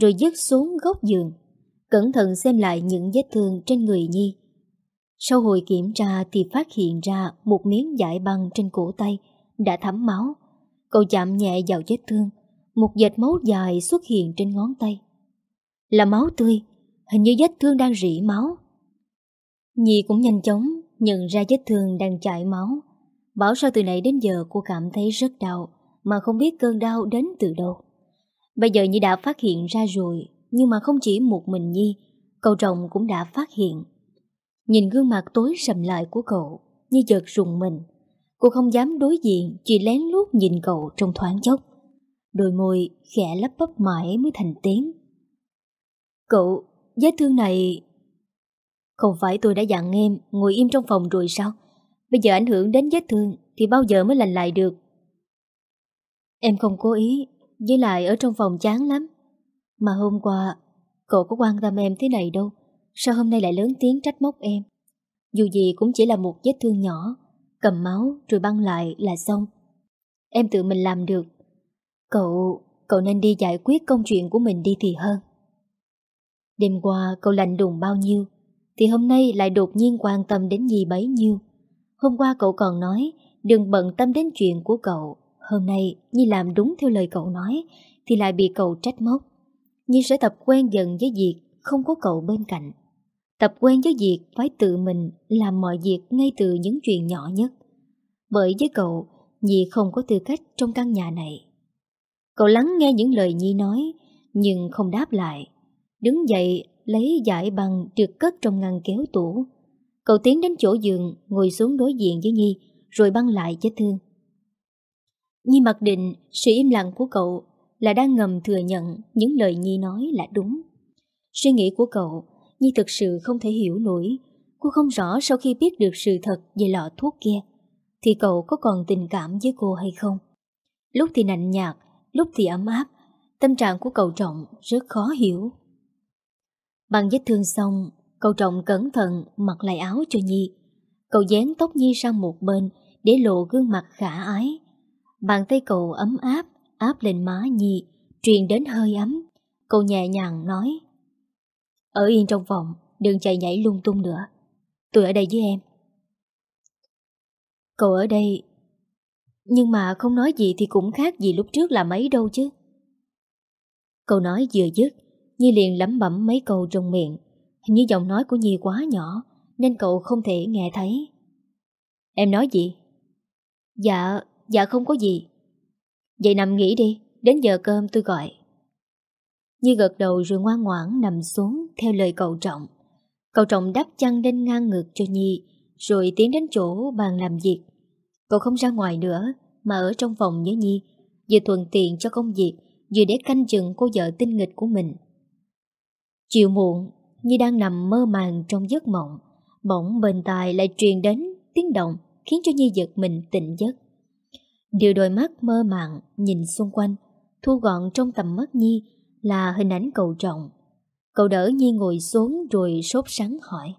rồi dứt xuống góc giường. Cẩn thận xem lại những vết thương trên người Nhi. Sau hồi kiểm tra thì phát hiện ra một miếng giải băng trên cổ tay đã thấm máu. Cậu chạm nhẹ vào vết thương, một vệt máu dài xuất hiện trên ngón tay. Là máu tươi, hình như vết thương đang rỉ máu. Nhi cũng nhanh chóng nhận ra vết thương đang chảy máu. Bảo sao từ nãy đến giờ cô cảm thấy rất đau, mà không biết cơn đau đến từ đâu. Bây giờ Nhi đã phát hiện ra rồi, nhưng mà không chỉ một mình Nhi, cậu chồng cũng đã phát hiện. Nhìn gương mặt tối sầm lại của cậu, như giật rùng mình. Cô không dám đối diện, chỉ lén lút nhìn cậu trong thoáng chốc. Đôi môi khẽ lấp bắp mãi mới thành tiếng. Cậu, vết thương này... Không phải tôi đã dặn em ngồi im trong phòng rồi sao? Bây giờ ảnh hưởng đến vết thương thì bao giờ mới lành lại được? Em không cố ý, với lại ở trong phòng chán lắm. Mà hôm qua, cậu có quan tâm em thế này đâu. Sao hôm nay lại lớn tiếng trách móc em? Dù gì cũng chỉ là một vết thương nhỏ, cầm máu rồi băng lại là xong. Em tự mình làm được. Cậu, cậu nên đi giải quyết công chuyện của mình đi thì hơn. Đêm qua cậu lạnh đùng bao nhiêu, thì hôm nay lại đột nhiên quan tâm đến gì bấy nhiêu. Hôm qua cậu còn nói đừng bận tâm đến chuyện của cậu. Hôm nay Nhi làm đúng theo lời cậu nói thì lại bị cậu trách móc. Nhi sẽ tập quen dần với việc không có cậu bên cạnh. Tập quen với việc phải tự mình làm mọi việc ngay từ những chuyện nhỏ nhất. Bởi với cậu, Nhi không có tư cách trong căn nhà này. Cậu lắng nghe những lời Nhi nói, nhưng không đáp lại. Đứng dậy, lấy giải băng được cất trong ngăn kéo tủ. Cậu tiến đến chỗ giường, ngồi xuống đối diện với Nhi, rồi băng lại vết thương. Nhi mặc định sự im lặng của cậu là đang ngầm thừa nhận những lời Nhi nói là đúng. Suy nghĩ của cậu, Nhi thực sự không thể hiểu nổi. Cô không rõ sau khi biết được sự thật về lọ thuốc kia, thì cậu có còn tình cảm với cô hay không. Lúc thì nạnh nhạt, lúc thì ấm áp, tâm trạng của cậu trọng rất khó hiểu. Bằng vết thương xong, cậu trọng cẩn thận mặc lại áo cho Nhi. Cậu dán tóc Nhi sang một bên để lộ gương mặt khả ái. Bàn tay cậu ấm áp, áp lên má Nhi, truyền đến hơi ấm. Cậu nhẹ nhàng nói. Ở yên trong phòng, đừng chạy nhảy lung tung nữa. Tôi ở đây với em. Cậu ở đây Nhưng mà không nói gì thì cũng khác gì lúc trước là mấy đâu chứ Cậu nói vừa dứt Nhi liền lẩm bẩm mấy câu trong miệng Hình như giọng nói của Nhi quá nhỏ Nên cậu không thể nghe thấy Em nói gì? Dạ, dạ không có gì Vậy nằm nghỉ đi Đến giờ cơm tôi gọi Nhi gật đầu rồi ngoan ngoãn nằm xuống theo lời cậu trọng. Cậu trọng đắp chăn lên ngang ngực cho Nhi, Rồi tiến đến chỗ bàn làm việc. Cậu không ra ngoài nữa, Mà ở trong phòng với Nhi, Vừa thuận tiện cho công việc, Vừa để canh chừng cô vợ tinh nghịch của mình. Chiều muộn, Nhi đang nằm mơ màng trong giấc mộng. Bỗng bên tai lại truyền đến tiếng động, Khiến cho Nhi giật mình tỉnh giấc. Điều đôi mắt mơ màng Nhìn xung quanh, Thu gọn trong tầm mắt Nhi Là hình ảnh cậu trọng. Cậu đỡ Nhi ngồi xuống rồi sốt sắng hỏi.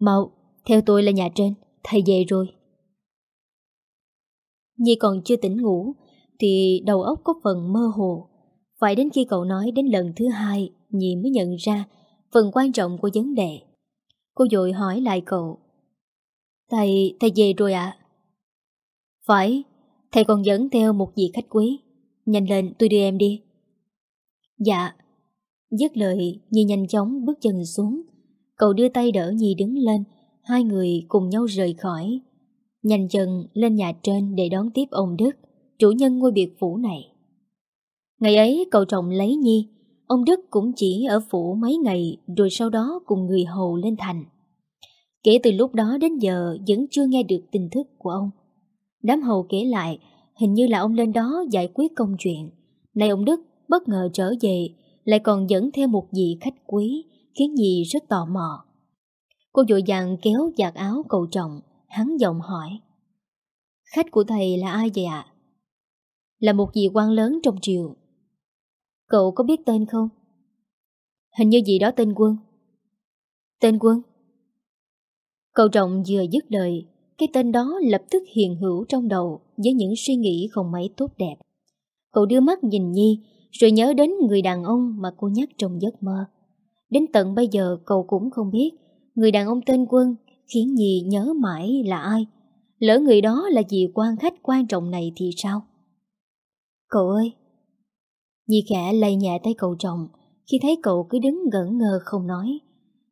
Mau, theo tôi là nhà trên Thầy về rồi. Nhi còn chưa tỉnh ngủ Thì đầu óc có phần mơ hồ. Phải đến khi cậu nói đến lần thứ hai Nhi mới nhận ra Phần quan trọng của vấn đề. Cô dội hỏi lại cậu. Thầy, thầy về rồi ạ. Phải Thầy còn dẫn theo một vị khách quý. Nhanh lên tôi đưa em đi. Dạ. Dứt lời Nhi nhanh chóng bước chân xuống Cậu đưa tay đỡ Nhi đứng lên Hai người cùng nhau rời khỏi Nhanh chân lên nhà trên để đón tiếp ông Đức, chủ nhân ngôi biệt phủ này. Ngày ấy cậu trọng lấy Nhi, ông Đức cũng chỉ ở phủ mấy ngày rồi sau đó cùng người hầu lên thành. Kể từ lúc đó đến giờ vẫn chưa nghe được tin tức của ông. Đám hầu kể lại, hình như là ông lên đó giải quyết công chuyện. Này ông Đức bất ngờ trở về, lại còn dẫn theo một vị khách quý, khiến dì rất tò mò. Cô dội vàng kéo giặt áo cậu trọng, hắn giọng hỏi. Khách của thầy là ai vậy ạ? Là một vị quan lớn trong triều. Cậu có biết tên không? Hình như gì đó tên quân. Tên quân? Cậu trọng vừa dứt lời, cái tên đó lập tức hiện hữu trong đầu với những suy nghĩ không mấy tốt đẹp. Cậu đưa mắt nhìn Nhi, rồi nhớ đến người đàn ông mà cô nhắc trong giấc mơ. Đến tận bây giờ cậu cũng không biết người đàn ông tên Quân khiến Nhi nhớ mãi là ai. Lỡ người đó là vị quan khách quan trọng này thì sao? Cậu ơi! Nhi khẽ lay nhẹ tay cậu trọng khi thấy cậu cứ đứng ngẩn ngơ không nói.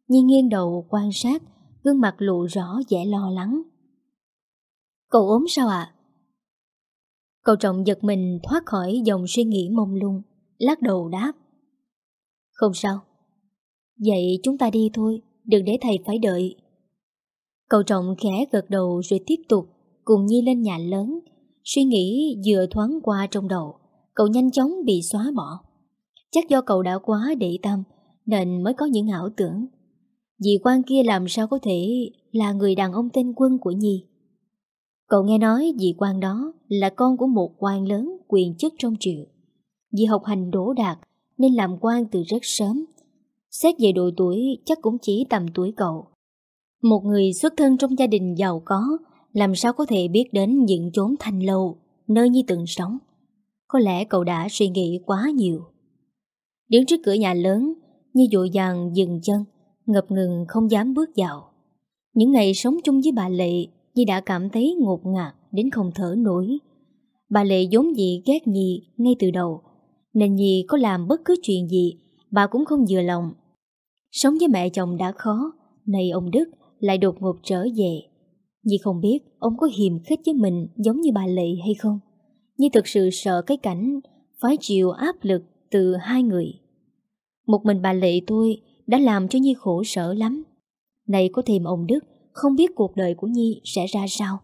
Nhi nghiêng đầu quan sát, gương mặt lộ rõ vẻ lo lắng. Cậu ốm sao ạ? Cậu trọng giật mình thoát khỏi dòng suy nghĩ mông lung, lắc đầu đáp. Không sao. Vậy chúng ta đi thôi, đừng để thầy phải đợi. Cậu trọng khẽ gật đầu rồi tiếp tục cùng Nhi lên nhà lớn. Suy nghĩ vừa thoáng qua trong đầu, cậu nhanh chóng bị xóa bỏ. Chắc do cậu đã quá để tâm nên mới có những ảo tưởng. Dì quan kia làm sao có thể là người đàn ông tên quân của Nhi. Cậu nghe nói dì quan đó là con của một quan lớn quyền chức trong triều vì học hành đỗ đạt nên làm quan từ rất sớm. Xét về độ tuổi chắc cũng chỉ tầm tuổi cậu. Một người xuất thân trong gia đình giàu có làm sao có thể biết đến những chốn thanh lâu nơi như từng sống. Có lẽ cậu đã suy nghĩ quá nhiều. Đứng trước cửa nhà lớn, như dội dàng dừng chân, ngập ngừng không dám bước vào. Những ngày sống chung với bà Lệ, Nhi đã cảm thấy ngột ngạt đến không thở nổi. Bà Lệ vốn dị ghét Nhi ngay từ đầu, nên Nhi có làm bất cứ chuyện gì, bà cũng không vừa lòng. Sống với mẹ chồng đã khó, nay ông Đức lại đột ngột trở về. Nhi không biết ông có hiềm khích với mình giống như bà Lệ hay không. Nhi thực sự sợ cái cảnh phải chịu áp lực từ hai người. Một mình bà Lệ tôi đã làm cho Nhi khổ sở lắm. Này có thêm ông Đức, không biết cuộc đời của Nhi sẽ ra sao.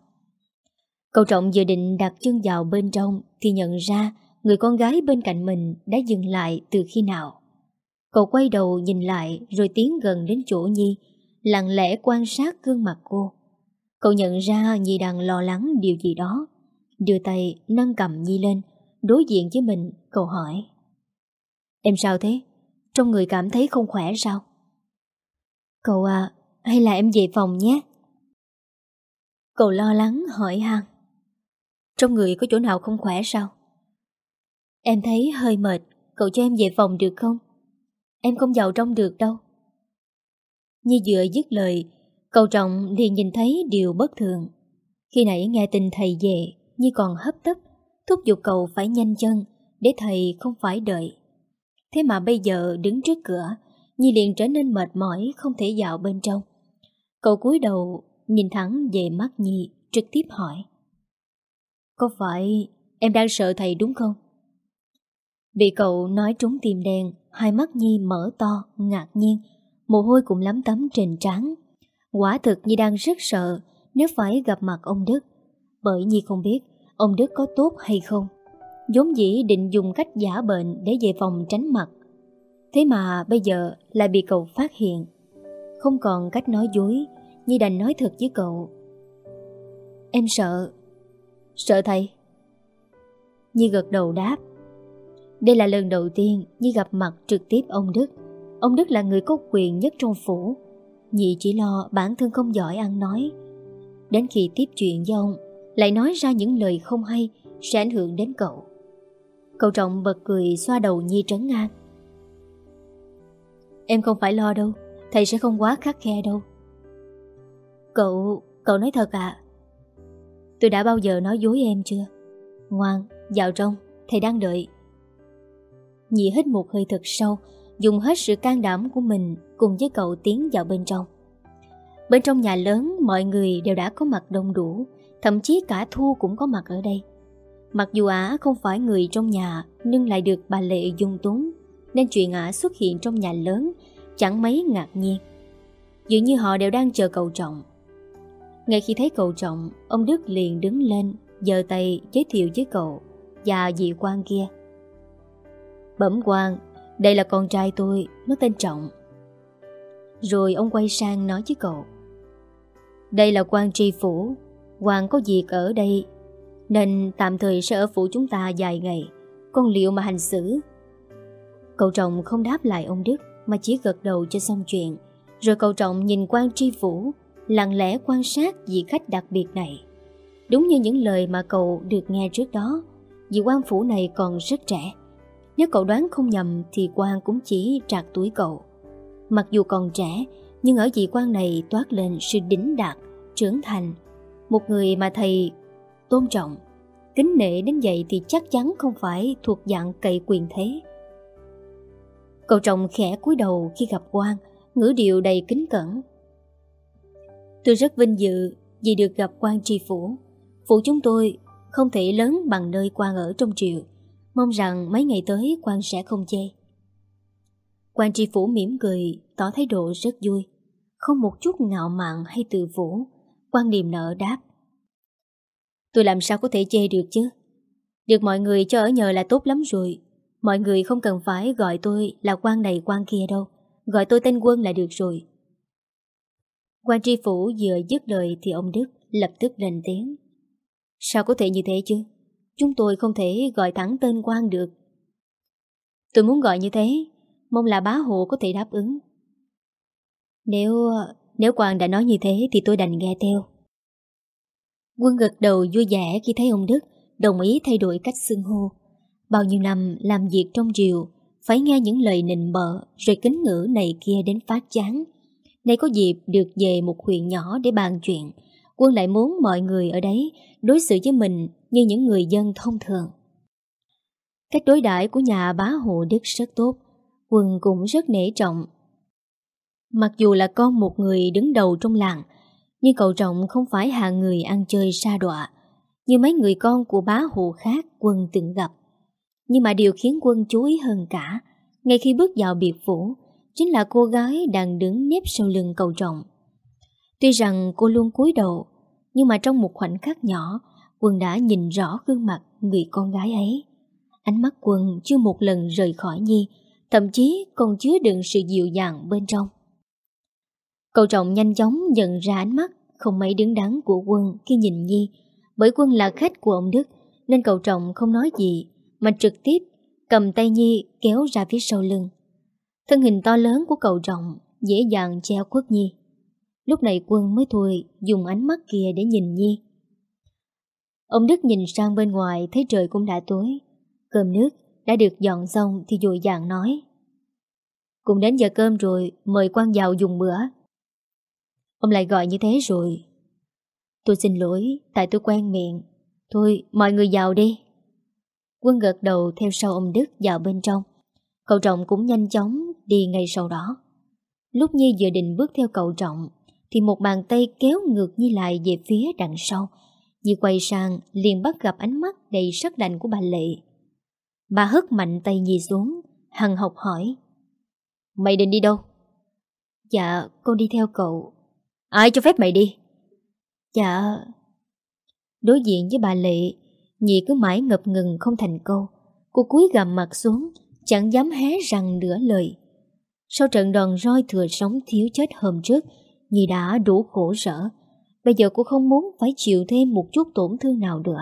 Cậu trọng vừa định đặt chân vào bên trong thì nhận ra người con gái bên cạnh mình đã dừng lại từ khi nào. Cậu quay đầu nhìn lại rồi tiến gần đến chỗ Nhi lặng lẽ quan sát gương mặt cô. Cậu nhận ra Nhi đang lo lắng điều gì đó. Đưa tay nâng cầm Nhi lên, đối diện với mình, cậu hỏi. Em sao thế? Trong người cảm thấy không khỏe sao? Cậu à, hay là em về phòng nhé? Cậu lo lắng hỏi han. Trong người có chỗ nào không khỏe sao Em thấy hơi mệt. Cậu cho em về phòng được không? Em không vào trong được đâu. Nhi vừa dứt lời, Cậu trọng liền nhìn thấy điều bất thường. Khi nãy nghe tin thầy về, Nhi còn hấp tấp, Thúc giục cậu phải nhanh chân Để thầy không phải đợi. Thế mà bây giờ đứng trước cửa, Nhi liền trở nên mệt mỏi, Không thể dạo bên trong. Cậu cúi đầu, nhìn thẳng về mắt Nhi, Trực tiếp hỏi. Có phải em đang sợ thầy đúng không? Bị cậu nói trúng tim đen Hai mắt Nhi mở to, ngạc nhiên. Mồ hôi cũng lắm tấm trên trán. Quả thực Nhi đang rất sợ Nếu phải gặp mặt ông Đức. Bởi Nhi không biết Ông Đức có tốt hay không. Giống dĩ định dùng cách giả bệnh Để về phòng tránh mặt. Thế mà bây giờ lại bị cậu phát hiện. Không còn cách nói dối Nhi đành nói thật với cậu. Em sợ. Sợ thầy? Nhi gật đầu đáp. Đây là lần đầu tiên Nhi gặp mặt trực tiếp ông Đức. Ông Đức là người có quyền nhất trong phủ. Nhi chỉ lo bản thân không giỏi ăn nói. Đến khi tiếp chuyện với ông Lại nói ra những lời không hay Sẽ ảnh hưởng đến cậu. Cậu trọng bật cười xoa đầu Nhi trấn an. Em không phải lo đâu Thầy sẽ không quá khắc khe đâu. Cậu, cậu nói thật à Tôi đã bao giờ nói dối em chưa? Ngoan, vào trong Thầy đang đợi. Nhị hít một hơi thật sâu, Dùng hết sự can đảm của mình Cùng với cậu tiến vào bên trong. Bên trong nhà lớn, Mọi người đều đã có mặt đông đủ, Thậm chí cả Thu cũng có mặt ở đây. Mặc dù ả không phải người trong nhà, Nhưng lại được bà Lệ dung túng, Nên chuyện ả xuất hiện trong nhà lớn Chẳng mấy ngạc nhiên. Dường như họ đều đang chờ cậu trọng. Ngay khi thấy cậu trọng, Ông Đức liền đứng lên, giơ tay giới thiệu với cậu Và dị quan kia. Bẩm quan Đây là con trai tôi Nó tên Trọng Rồi ông quay sang nói với cậu Đây là quan tri phủ Hoàng có việc ở đây Nên tạm thời sẽ ở phủ chúng ta dài ngày Con liệu mà hành xử Cậu trọng không đáp lại ông Đức Mà chỉ gật đầu cho xong chuyện Rồi cậu trọng nhìn quan tri phủ lặng lẽ quan sát vị khách đặc biệt này. Đúng như những lời mà cậu được nghe trước đó, vị quan phủ này còn rất trẻ. Nếu cậu đoán không nhầm thì quan cũng chỉ trạc tuổi cậu. Mặc dù còn trẻ, nhưng ở vị quan này toát lên sự đỉnh đạt, trưởng thành. Một người mà thầy tôn trọng, kính nể đến vậy thì chắc chắn không phải thuộc dạng cậy quyền thế. Cậu trọng khẽ cúi đầu khi gặp quan, ngữ điệu đầy kính cẩn, Tôi rất vinh dự vì được gặp quan tri phủ. Phủ chúng tôi không thể lớn bằng nơi quan ở trong triều. Mong rằng mấy ngày tới quan sẽ không chê. Quan tri phủ mỉm cười, tỏ thái độ rất vui. Không một chút ngạo mạn hay tự vũ Quan niềm nợ đáp. Tôi làm sao có thể chê được chứ? Được mọi người cho ở nhờ là tốt lắm rồi. Mọi người không cần phải gọi tôi là quan này quan kia đâu. Gọi tôi tên quân là được rồi. Quan tri phủ vừa dứt lời thì ông Đức lập tức lên tiếng. Sao có thể như thế chứ? Chúng tôi không thể gọi thẳng tên quan được. Tôi muốn gọi như thế, mong là bá hộ có thể đáp ứng. Nếu nếu quan đã nói như thế thì tôi đành nghe theo. Quân gật đầu vui vẻ khi thấy ông Đức đồng ý thay đổi cách xưng hô. Bao nhiêu năm làm việc trong triều, phải nghe những lời nịnh bợ rồi kính ngữ này kia đến phát chán. Nay có dịp được về một huyện nhỏ để bàn chuyện Quân lại muốn mọi người ở đấy đối xử với mình như những người dân thông thường. Cách đối đãi của nhà bá hộ Đức rất tốt, Quân cũng rất nể trọng. Mặc dù là con một người đứng đầu trong làng, nhưng cậu trọng không phải hạng người ăn chơi sa đọa, như mấy người con của bá hộ khác Quân từng gặp. Nhưng mà điều khiến Quân chú ý hơn cả, ngay khi bước vào biệt phủ, chính là cô gái đang đứng nép sau lưng cậu trọng. Tuy rằng cô luôn cúi đầu, nhưng mà trong một khoảnh khắc nhỏ, Quân đã nhìn rõ gương mặt người con gái ấy. Ánh mắt Quân chưa một lần rời khỏi Nhi, thậm chí còn chứa đựng sự dịu dàng bên trong. cậu trọng nhanh chóng nhận ra ánh mắt không mấy đứng đắn của Quân khi nhìn Nhi, bởi Quân là khách của ông Đức, nên cậu trọng không nói gì, mà trực tiếp cầm tay Nhi kéo ra phía sau lưng. Thân hình to lớn của cậu trọng Dễ dàng treo khuất Nhi Lúc này quân mới thôi Dùng ánh mắt kia để nhìn Nhi Ông Đức nhìn sang bên ngoài thấy trời cũng đã tối. Cơm nước đã được dọn xong thì dội dàng nói. Cũng đến giờ cơm rồi, mời quan giàu dùng bữa. Ông lại gọi như thế rồi. Tôi xin lỗi, tại tôi quen miệng. Thôi, mọi người vào đi. Quân gật đầu theo sau ông Đức vào bên trong. Cậu Trọng cũng nhanh chóng đi ngay sau đó. Lúc Nhi vừa định bước theo cậu Trọng, thì một bàn tay kéo ngược Nhi lại về phía đằng sau. Nhi quay sang liền bắt gặp ánh mắt đầy sắc lạnh của bà Lệ. Bà hất mạnh tay Nhi xuống, hằng học hỏi. Mày định đi đâu? Dạ, con đi theo cậu. Ai cho phép mày đi? Dạ... Đối diện với bà Lệ, Nhi cứ mãi ngập ngừng không thành câu. Cô cúi gằm mặt xuống, chẳng dám hé răng nửa lời. Sau trận đòn roi thừa sống thiếu chết hôm trước, Nhi đã đủ khổ sở. Bây giờ cô không muốn phải chịu thêm một chút tổn thương nào nữa.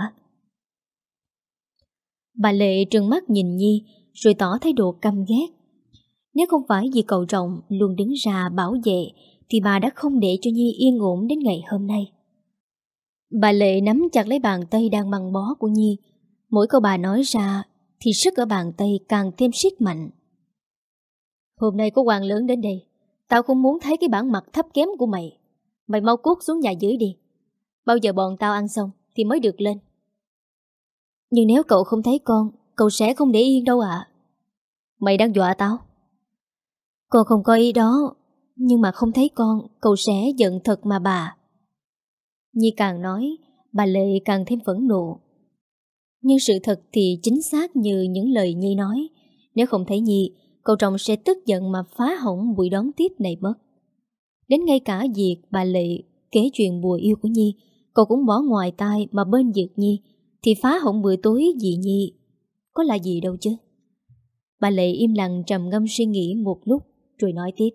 Bà Lệ trừng mắt nhìn Nhi, rồi tỏ thái độ căm ghét. Nếu không phải vì cậu rộng luôn đứng ra bảo vệ, thì bà đã không để cho Nhi yên ổn đến ngày hôm nay. Bà Lệ nắm chặt lấy bàn tay đang băng bó của Nhi. Mỗi câu bà nói ra thì sức ở bàn tay càng thêm siết mạnh. Hôm nay có quan lớn đến đây. Tao không muốn thấy cái bản mặt thấp kém của mày. Mày mau cút xuống nhà dưới đi. Bao giờ bọn tao ăn xong thì mới được lên. Nhưng nếu cậu không thấy con, cậu sẽ không để yên đâu ạ. Mày đang dọa tao? Con không có ý đó, nhưng mà không thấy con, cậu sẽ giận thật mà bà. Nhi càng nói, bà Lệ càng thêm phẫn nộ. Nhưng sự thật thì chính xác như những lời Nhi nói. Nếu không thấy Nhi, cậu chồng sẽ tức giận mà phá hỏng buổi đón tiếp này mất. Đến ngay cả việc bà Lệ kể chuyện bùa yêu của Nhi, cậu cũng bỏ ngoài tai mà bên giật Nhi, thì phá hỏng bữa tối gì Nhi. Có là gì đâu chứ. Bà Lệ im lặng trầm ngâm suy nghĩ một lúc rồi nói tiếp.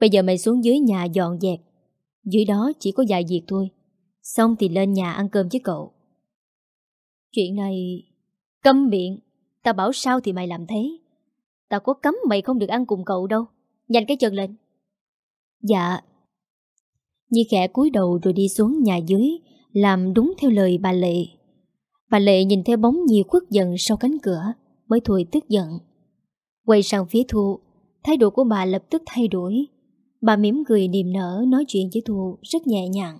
Bây giờ mày xuống dưới nhà dọn dẹp. Dưới đó chỉ có vài việc thôi. Xong thì lên nhà ăn cơm với cậu. Chuyện này... Câm miệng. Tao bảo sao thì mày làm thế. Tao có cấm mày không được ăn cùng cậu đâu. Nhanh cái chân lên. Dạ. Nhi khẽ cúi đầu rồi đi xuống nhà dưới, làm đúng theo lời bà Lệ. Bà Lệ nhìn theo bóng Nhi khuất giận sau cánh cửa, mới thôi tức giận. Quay sang phía Thu, thái độ của bà lập tức thay đổi. Bà mỉm cười niềm nở nói chuyện với Thu rất nhẹ nhàng.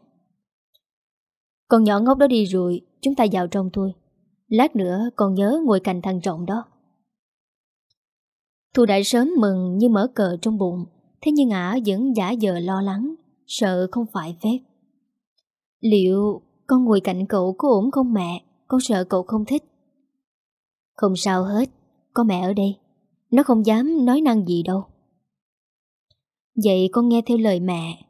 Con nhỏ ngốc đó đi rồi, chúng ta vào trong thôi. Lát nữa còn nhớ ngồi cạnh thằng trọng đó. Thu đã sớm mừng như mở cờ trong bụng, thế nhưng ả vẫn giả vờ lo lắng, sợ không phải phép. Liệu con ngồi cạnh cậu có ổn không mẹ? Con sợ cậu không thích. Không sao hết, có mẹ ở đây. Nó không dám nói năng gì đâu. Vậy con nghe theo lời mẹ.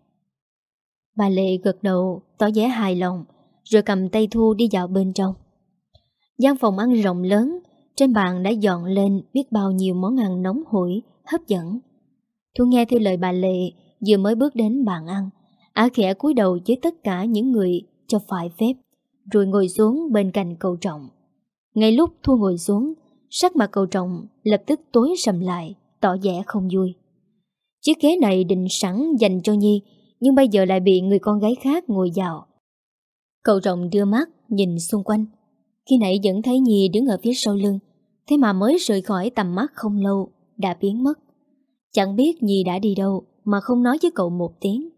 Bà Lệ gật đầu, tỏ vẻ hài lòng, rồi cầm tay Thu đi vào bên trong. gian phòng ăn rộng lớn, trên bàn đã dọn lên biết bao nhiêu món ăn nóng hổi, hấp dẫn. Thu nghe theo lời bà Lệ, vừa mới bước đến bàn ăn, Á khẽ cúi đầu với tất cả những người cho phải phép, rồi ngồi xuống bên cạnh cậu trọng. Ngay lúc Thu ngồi xuống, sắc mặt cậu trọng lập tức tối sầm lại, tỏ vẻ không vui. Chiếc ghế này định sẵn dành cho Nhi, nhưng bây giờ lại bị người con gái khác ngồi vào. Cậu trọng đưa mắt, nhìn xung quanh. Khi nãy vẫn thấy Nhi đứng ở phía sau lưng, thế mà mới rời khỏi tầm mắt không lâu, đã biến mất. Chẳng biết Nhi đã đi đâu mà không nói với cậu một tiếng.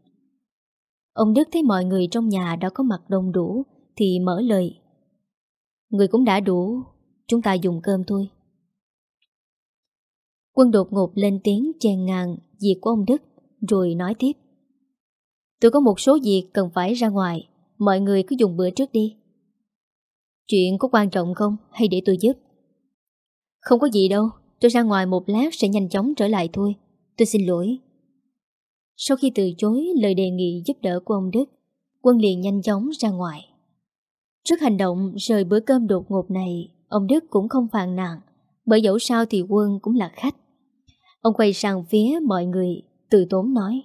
Ông Đức thấy mọi người trong nhà đã có mặt đông đủ thì mở lời. Người cũng đã đủ, chúng ta dùng cơm thôi. Quân đột ngột lên tiếng chèn ngang việc của ông Đức rồi nói tiếp. Tôi có một số việc cần phải ra ngoài, mọi người cứ dùng bữa trước đi. Chuyện có quan trọng không hay để tôi giúp? Không có gì đâu, tôi ra ngoài một lát sẽ nhanh chóng trở lại thôi. Tôi xin lỗi. Sau khi từ chối lời đề nghị giúp đỡ của ông Đức, Quân liền nhanh chóng ra ngoài. Trước hành động rời bữa cơm đột ngột này, ông Đức cũng không phàn nàn, bởi dẫu sao thì Quân cũng là khách. Ông quay sang phía mọi người, từ tốn nói.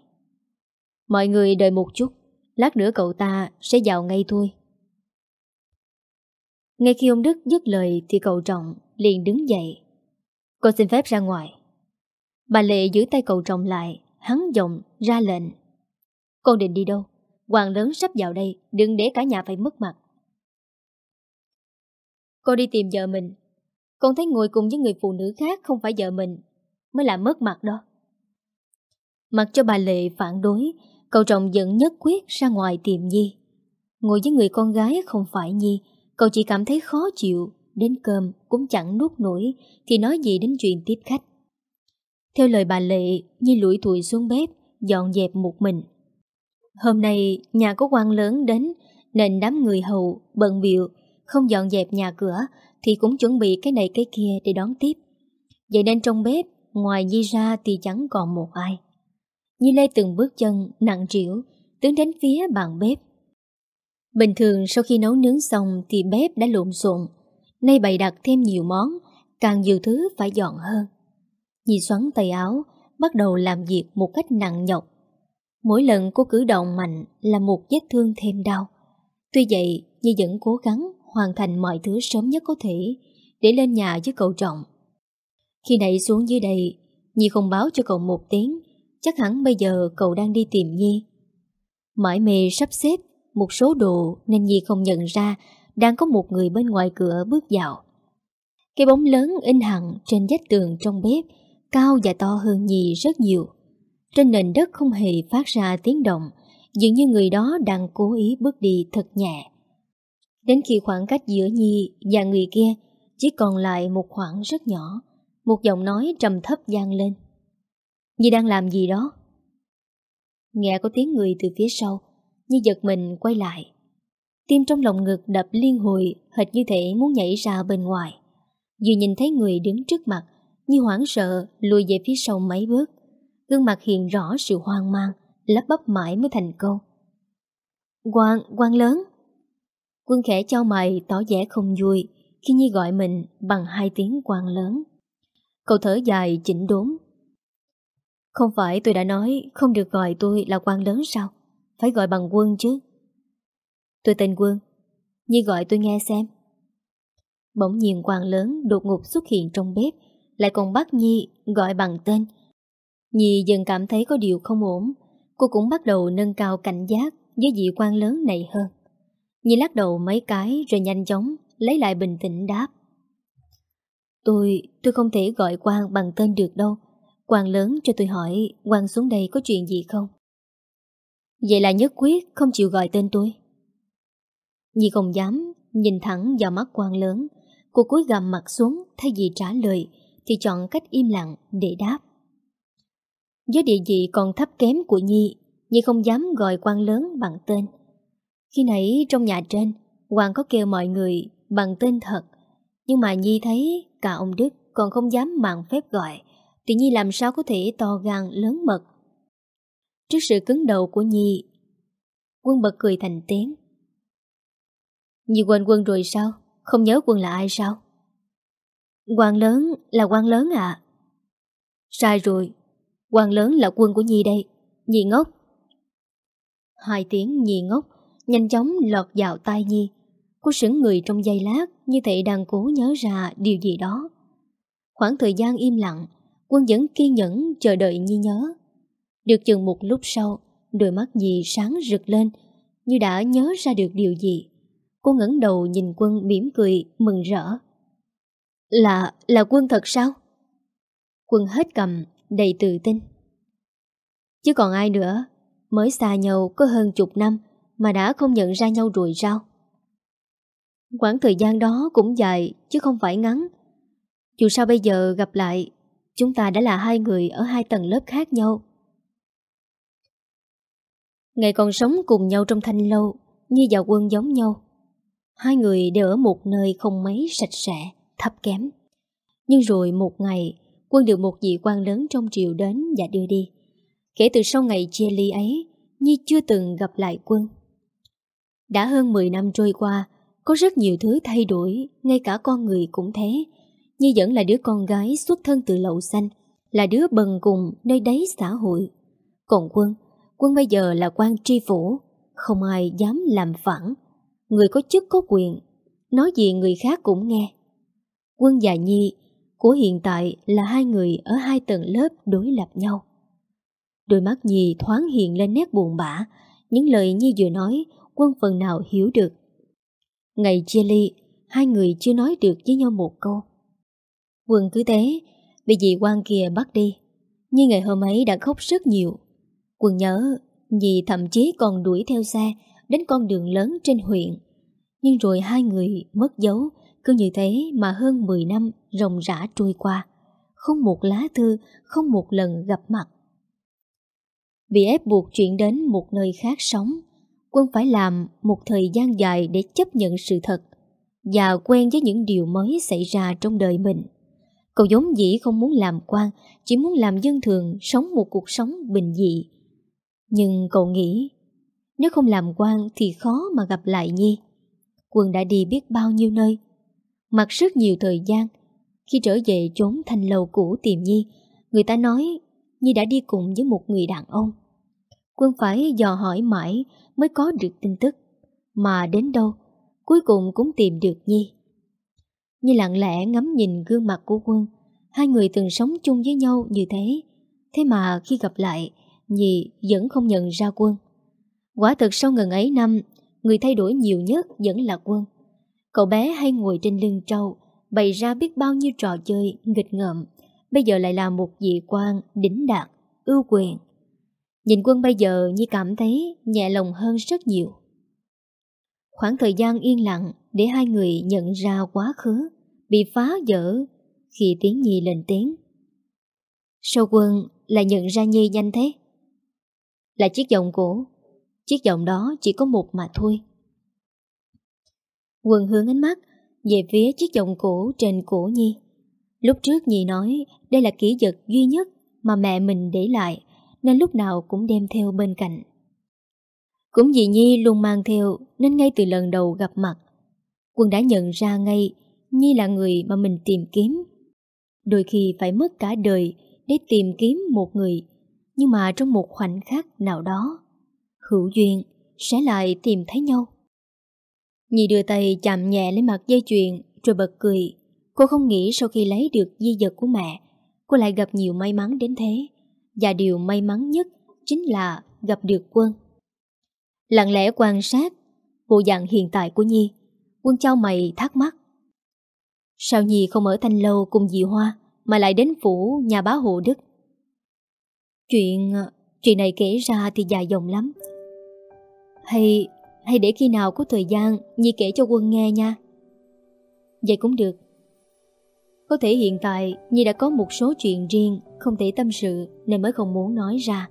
Mọi người đợi một chút, lát nữa cậu ta sẽ vào ngay thôi. Ngay khi ông Đức dứt lời thì cậu trọng liền đứng dậy. Con xin phép ra ngoài. Bà Lệ giữ tay cậu trọng lại, hắn giọng ra lệnh. Con định đi đâu? Hoàng lớn sắp vào đây, đừng để cả nhà phải mất mặt. con đi tìm vợ mình Con thấy ngồi cùng với người phụ nữ khác Không phải vợ mình Mới là mất mặt đó Mặc cho bà Lệ phản đối Cậu trọng vẫn nhất quyết ra ngoài tìm Nhi Ngồi với người con gái không phải Nhi Cậu chỉ cảm thấy khó chịu Đến cơm cũng chẳng nuốt nổi Thì nói gì đến chuyện tiếp khách theo lời bà Lệ Nhi lủi thủi xuống bếp, Dọn dẹp một mình. Hôm nay, nhà có quan lớn đến, Nên đám người hầu bận biệu Không dọn dẹp nhà cửa, Thì cũng chuẩn bị cái này cái kia để đón tiếp. Vậy nên trong bếp, Ngoài Nhi ra thì chẳng còn một ai. Nhi lê từng bước chân nặng trĩu, Tiến đến phía bàn bếp. Bình thường sau khi nấu nướng xong Thì bếp đã lộn xộn. Nay bày đặt thêm nhiều món, Càng nhiều thứ phải dọn hơn. Nhi xoắn tay áo, Bắt đầu làm việc một cách nặng nhọc. Mỗi lần cô cử động mạnh Là một vết thương thêm đau. Tuy vậy, Nhi vẫn cố gắng Hoàn thành mọi thứ sớm nhất có thể Để lên nhà với cậu trọng. Khi nãy xuống dưới đây, Nhi không báo cho cậu một tiếng, Chắc hẳn bây giờ cậu đang đi tìm Nhi. Mãi mê sắp xếp Một số đồ Nên Nhi không nhận ra Đang có một người bên ngoài cửa bước vào. Cái bóng lớn in hẳn Trên vách tường trong bếp Cao và to hơn Nhi rất nhiều. Trên nền đất không hề phát ra tiếng động, Dường như người đó đang cố ý bước đi thật nhẹ. Đến khi khoảng cách giữa Nhi và người kia Chỉ còn lại một khoảng rất nhỏ, Một giọng nói trầm thấp gian lên. Nhi đang làm gì đó? Nghe có tiếng người từ phía sau Nhi giật mình quay lại. Tim trong lòng ngực đập liên hồi, Hệt như thể muốn nhảy ra bên ngoài. Vừa nhìn thấy người đứng trước mặt Nhi hoảng sợ lùi về phía sau mấy bước Gương mặt hiện rõ sự hoang mang Lắp bắp mãi mới thành câu quan quan lớn Quân khẽ cho mày tỏ vẻ không vui Khi Nhi gọi mình bằng hai tiếng quan lớn Cậu thở dài chỉnh đốn không phải tôi đã nói không được gọi tôi là quan lớn sao? Phải gọi bằng quân chứ. Tôi tên quân. Nhi gọi tôi nghe xem. Bỗng nhiên quan lớn đột ngột xuất hiện trong bếp, lại còn bắt Nhi gọi bằng tên. Nhi dần cảm thấy có điều không ổn, cô cũng bắt đầu nâng cao cảnh giác với vị quan lớn này hơn. Nhi lắc đầu mấy cái rồi nhanh chóng lấy lại bình tĩnh đáp. Tôi, tôi không thể gọi quan bằng tên được đâu. quan lớn cho tôi hỏi quan xuống đây có chuyện gì không? Vậy là nhất quyết không chịu gọi tên tôi. Nhi không dám nhìn thẳng vào mắt quan lớn. Cô cúi gằm mặt xuống thay vì trả lời thì chọn cách im lặng để đáp. Với địa vị còn thấp kém của Nhi, Nhi không dám gọi quan lớn bằng tên. Khi nãy trong nhà trên, Hoàng có kêu mọi người bằng tên thật, nhưng mà Nhi thấy cả ông Đức còn không dám mạng phép gọi thì Nhi làm sao có thể to gan lớn mật. Trước sự cứng đầu của Nhi, Quân bật cười thành tiếng. Nhi quên quân rồi sao? Không nhớ quân là ai sao? Quan lớn là quan lớn à? Sai rồi, quan lớn là quân của Nhi đây, Nhi ngốc. Hai tiếng Nhi ngốc nhanh chóng lọt vào tai Nhi. Cô sững người trong giây lát như thể đang cố nhớ ra điều gì đó. Khoảng thời gian im lặng Quân vẫn kiên nhẫn chờ đợi Nhi nhớ. Được chừng một lúc sau, đôi mắt Nhi sáng rực lên, như đã nhớ ra được điều gì. Cô ngẩng đầu nhìn quân mỉm cười, mừng rỡ. Là, là quân thật sao? Quân hết cầm, đầy tự tin. Chứ còn ai nữa, mới xa nhau có hơn chục năm mà đã không nhận ra nhau rồi sao? Quãng thời gian đó cũng dài chứ không phải ngắn. Dù sao bây giờ gặp lại Chúng ta đã là hai người ở hai tầng lớp khác nhau. Ngày còn sống cùng nhau trong thanh lâu, như và quân giống nhau. Hai người đều ở một nơi không mấy sạch sẽ, thấp kém. Nhưng rồi một ngày, quân được một vị quan lớn trong triều đến và đưa đi. Kể từ sau ngày chia ly ấy, Nhi chưa từng gặp lại quân. Đã hơn 10 năm trôi qua, có rất nhiều thứ thay đổi, ngay cả con người cũng thế. Nhi vẫn là đứa con gái xuất thân từ lậu xanh, là đứa bần cùng nơi đáy xã hội. Còn quân, quân bây giờ là quan tri phủ, không ai dám làm phản. Người có chức có quyền, nói gì người khác cũng nghe. Quân và Nhi của hiện tại là hai người ở hai tầng lớp đối lập nhau. Đôi mắt Nhi thoáng hiện lên nét buồn bã, những lời Nhi vừa nói quân phần nào hiểu được. Ngày chia ly, Hai người chưa nói được với nhau một câu Quân cứ thế Bị dì quan kia bắt đi Nhưng ngày hôm ấy đã khóc rất nhiều Quân nhớ Nhi thậm chí còn đuổi theo xe Đến con đường lớn trên huyện Nhưng rồi hai người mất dấu cứ như thế mà hơn 10 năm Rồng rã trôi qua Không một lá thư Không một lần gặp mặt Bị ép buộc chuyển đến một nơi khác sống Quân phải làm một thời gian dài để chấp nhận sự thật và quen với những điều mới xảy ra trong đời mình. Cậu giống dĩ không muốn làm quan, chỉ muốn làm dân thường, sống một cuộc sống bình dị. Nhưng cậu nghĩ, nếu không làm quan thì khó mà gặp lại Nhi. Quân đã đi biết bao nhiêu nơi, mặc rất nhiều thời gian. Khi trở về chốn thành lầu cũ tìm Nhi, người ta nói Nhi đã đi cùng với một người đàn ông. Quân phải dò hỏi mãi mới có được tin tức. Mà đến đâu, cuối cùng cũng tìm được Nhi. Nhi lặng lẽ ngắm nhìn gương mặt của Quân, hai người từng sống chung với nhau như thế. Thế mà khi gặp lại, Nhi vẫn không nhận ra Quân. Quả thực sau ngần ấy năm, người thay đổi nhiều nhất vẫn là Quân. Cậu bé hay ngồi trên lưng trâu, bày ra biết bao nhiêu trò chơi nghịch ngợm, bây giờ lại là một vị quan đỉnh đạt, ưu quyền. Nhìn Quân bây giờ như cảm thấy nhẹ lòng hơn rất nhiều. Khoảng thời gian yên lặng để hai người nhận ra quá khứ bị phá vỡ khi tiếng Nhi lên tiếng. Sao quân lại nhận ra Nhi nhanh thế? Là chiếc giọng cổ. Chiếc giọng đó chỉ có một mà thôi. Quân hướng ánh mắt về phía chiếc vòng cổ trên cổ Nhi. Lúc trước Nhi nói đây là kỷ vật duy nhất mà mẹ mình để lại nên lúc nào cũng đem theo bên cạnh. Cũng vì Nhi luôn mang theo nên ngay từ lần đầu gặp mặt, Quân đã nhận ra ngay Nhi là người mà mình tìm kiếm. Đôi khi phải mất cả đời để tìm kiếm một người, nhưng mà trong một khoảnh khắc nào đó, hữu duyên sẽ lại tìm thấy nhau. Nhi đưa tay chạm nhẹ lên mặt dây chuyền rồi bật cười. Cô không nghĩ sau khi lấy được di vật của mẹ, cô lại gặp nhiều may mắn đến thế. Và điều may mắn nhất chính là gặp được quân. Lặng lẽ quan sát bộ dạng hiện tại của Nhi, quân trao mày thắc mắc. Sao Nhi không ở Thanh Lâu cùng dì Hoa mà lại đến phủ nhà bá hộ Đức? Chuyện... chuyện này kể ra thì dài dòng lắm. Hay hay để khi nào có thời gian Nhi kể cho quân nghe nha. Vậy cũng được. Có thể hiện tại Nhi đã có một số chuyện riêng không thể tâm sự nên mới không muốn nói ra.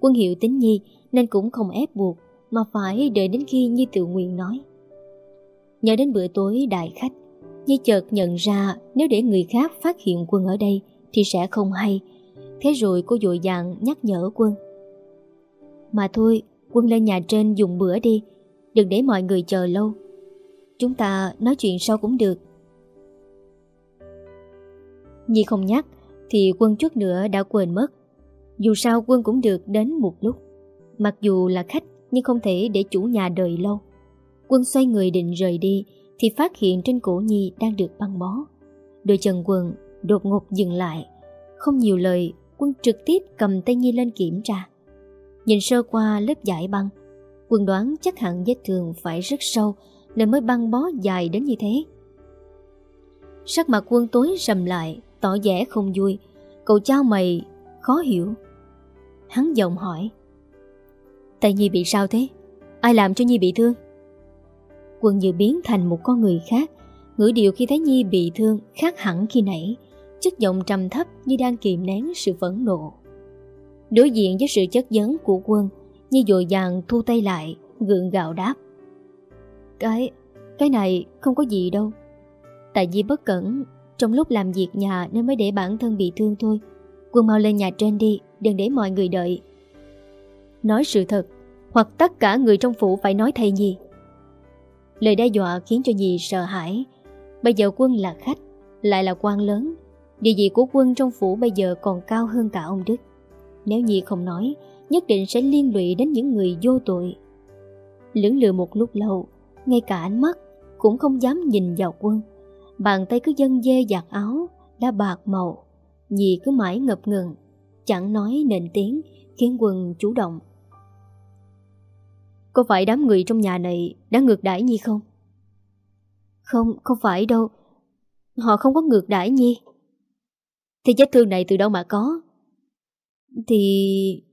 Quân hiểu tính Nhi nên cũng không ép buộc mà phải đợi đến khi Nhi tự nguyện nói. Nhớ đến bữa tối đại khách, Nhi chợt nhận ra nếu để người khác phát hiện quân ở đây thì sẽ không hay. Thế rồi cô dội dàng nhắc nhở quân. Mà thôi, quân lên nhà trên dùng bữa đi, đừng để mọi người chờ lâu. Chúng ta nói chuyện sau cũng được. Nhi không nhắc, thì quân chút nữa đã quên mất. Dù sao quân cũng được đến một lúc. Mặc dù là khách nhưng không thể để chủ nhà đợi lâu. Quân xoay người định rời đi thì phát hiện trên cổ Nhi đang được băng bó. Đôi chân quân đột ngột dừng lại. Không nhiều lời, quân trực tiếp cầm tay Nhi lên kiểm tra. Nhìn sơ qua lớp giải băng, quân đoán chắc hẳn vết thương phải rất sâu nên mới băng bó dài đến như thế. Sắc mặt quân tối rầm lại, tỏ vẻ không vui. Cậu trao mày, khó hiểu. Hắn giọng hỏi. Tại Nhi bị sao thế? Ai làm cho Nhi bị thương? Quân như biến thành một con người khác Ngữ điệu khi thấy Nhi bị thương khác hẳn khi nãy Chất giọng trầm thấp như đang kìm nén sự phẫn nộ Đối diện với sự chất vấn của quân Nhi dội dàng thu tay lại, Gượng gạo đáp. Cái... cái này không có gì đâu. Tại vì bất cẩn, Trong lúc làm việc nhà nên mới để bản thân bị thương thôi. Quân mau lên nhà trên đi, Đừng để mọi người đợi. Nói sự thật, Hoặc tất cả người trong phủ phải nói thay Nhi Lời đe dọa khiến cho Nhi sợ hãi. Bây giờ quân là khách, Lại là quan lớn. Địa vị của quân trong phủ bây giờ còn cao hơn cả ông Đức. Nếu Nhi không nói Nhất định sẽ liên lụy đến những người vô tội Lưỡng lự một lúc lâu Ngay cả ánh mắt Cũng không dám nhìn vào quân Bàn tay cứ dân dê giặt áo Đã bạc màu Dì cứ mãi ngập ngừng Chẳng nói nền tiếng Khiến quân chủ động có phải đám người trong nhà này đã ngược đãi Nhi không? Không, không phải đâu. Họ không có ngược đãi Nhi. Thì vết thương này từ đâu mà có? Thì...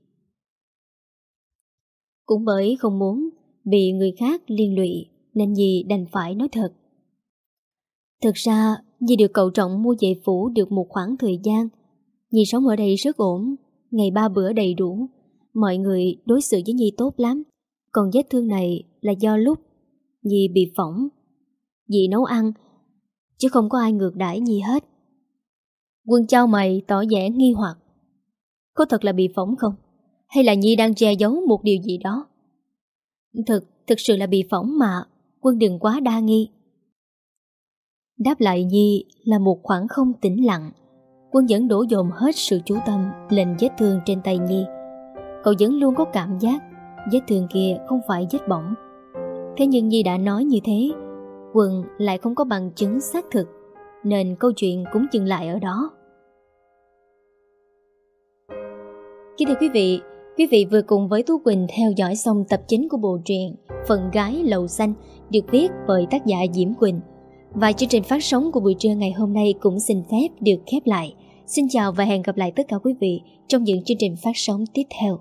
Cũng bởi không muốn bị người khác liên lụy nên Nhi đành phải nói thật. Thực ra, Nhi được cậu trọng mua về phủ được một khoảng thời gian. Nhi sống ở đây rất ổn, ngày ba bữa đầy đủ. Mọi người đối xử với Nhi tốt lắm. Còn vết thương này là do lúc Nhi bị phỏng. Dì nấu ăn, chứ không có ai ngược đãi Nhi hết. Quân trao mày tỏ vẻ nghi hoặc. Có thật là bị phỏng không? Hay là Nhi đang che giấu một điều gì đó? Thực, thực sự là bị phỏng mà, quân đừng quá đa nghi. Đáp lại Nhi là một khoảng không tĩnh lặng. Quân vẫn đổ dồn hết sự chú tâm lên vết thương trên tay Nhi. Cậu vẫn luôn có cảm giác vết thương kia không phải vết bỏng. Thế nhưng Nhi đã nói như thế, Quân lại không có bằng chứng xác thực, nên câu chuyện cũng dừng lại ở đó. Kính thưa quý vị, quý vị vừa cùng với thu Quỳnh theo dõi xong tập chính của bộ truyện Phần Gái Lầu Xanh, được viết bởi tác giả Diễm Quỳnh. Và chương trình phát sóng của buổi trưa ngày hôm nay cũng xin phép được khép lại. Xin chào và hẹn gặp lại tất cả quý vị trong những chương trình phát sóng tiếp theo.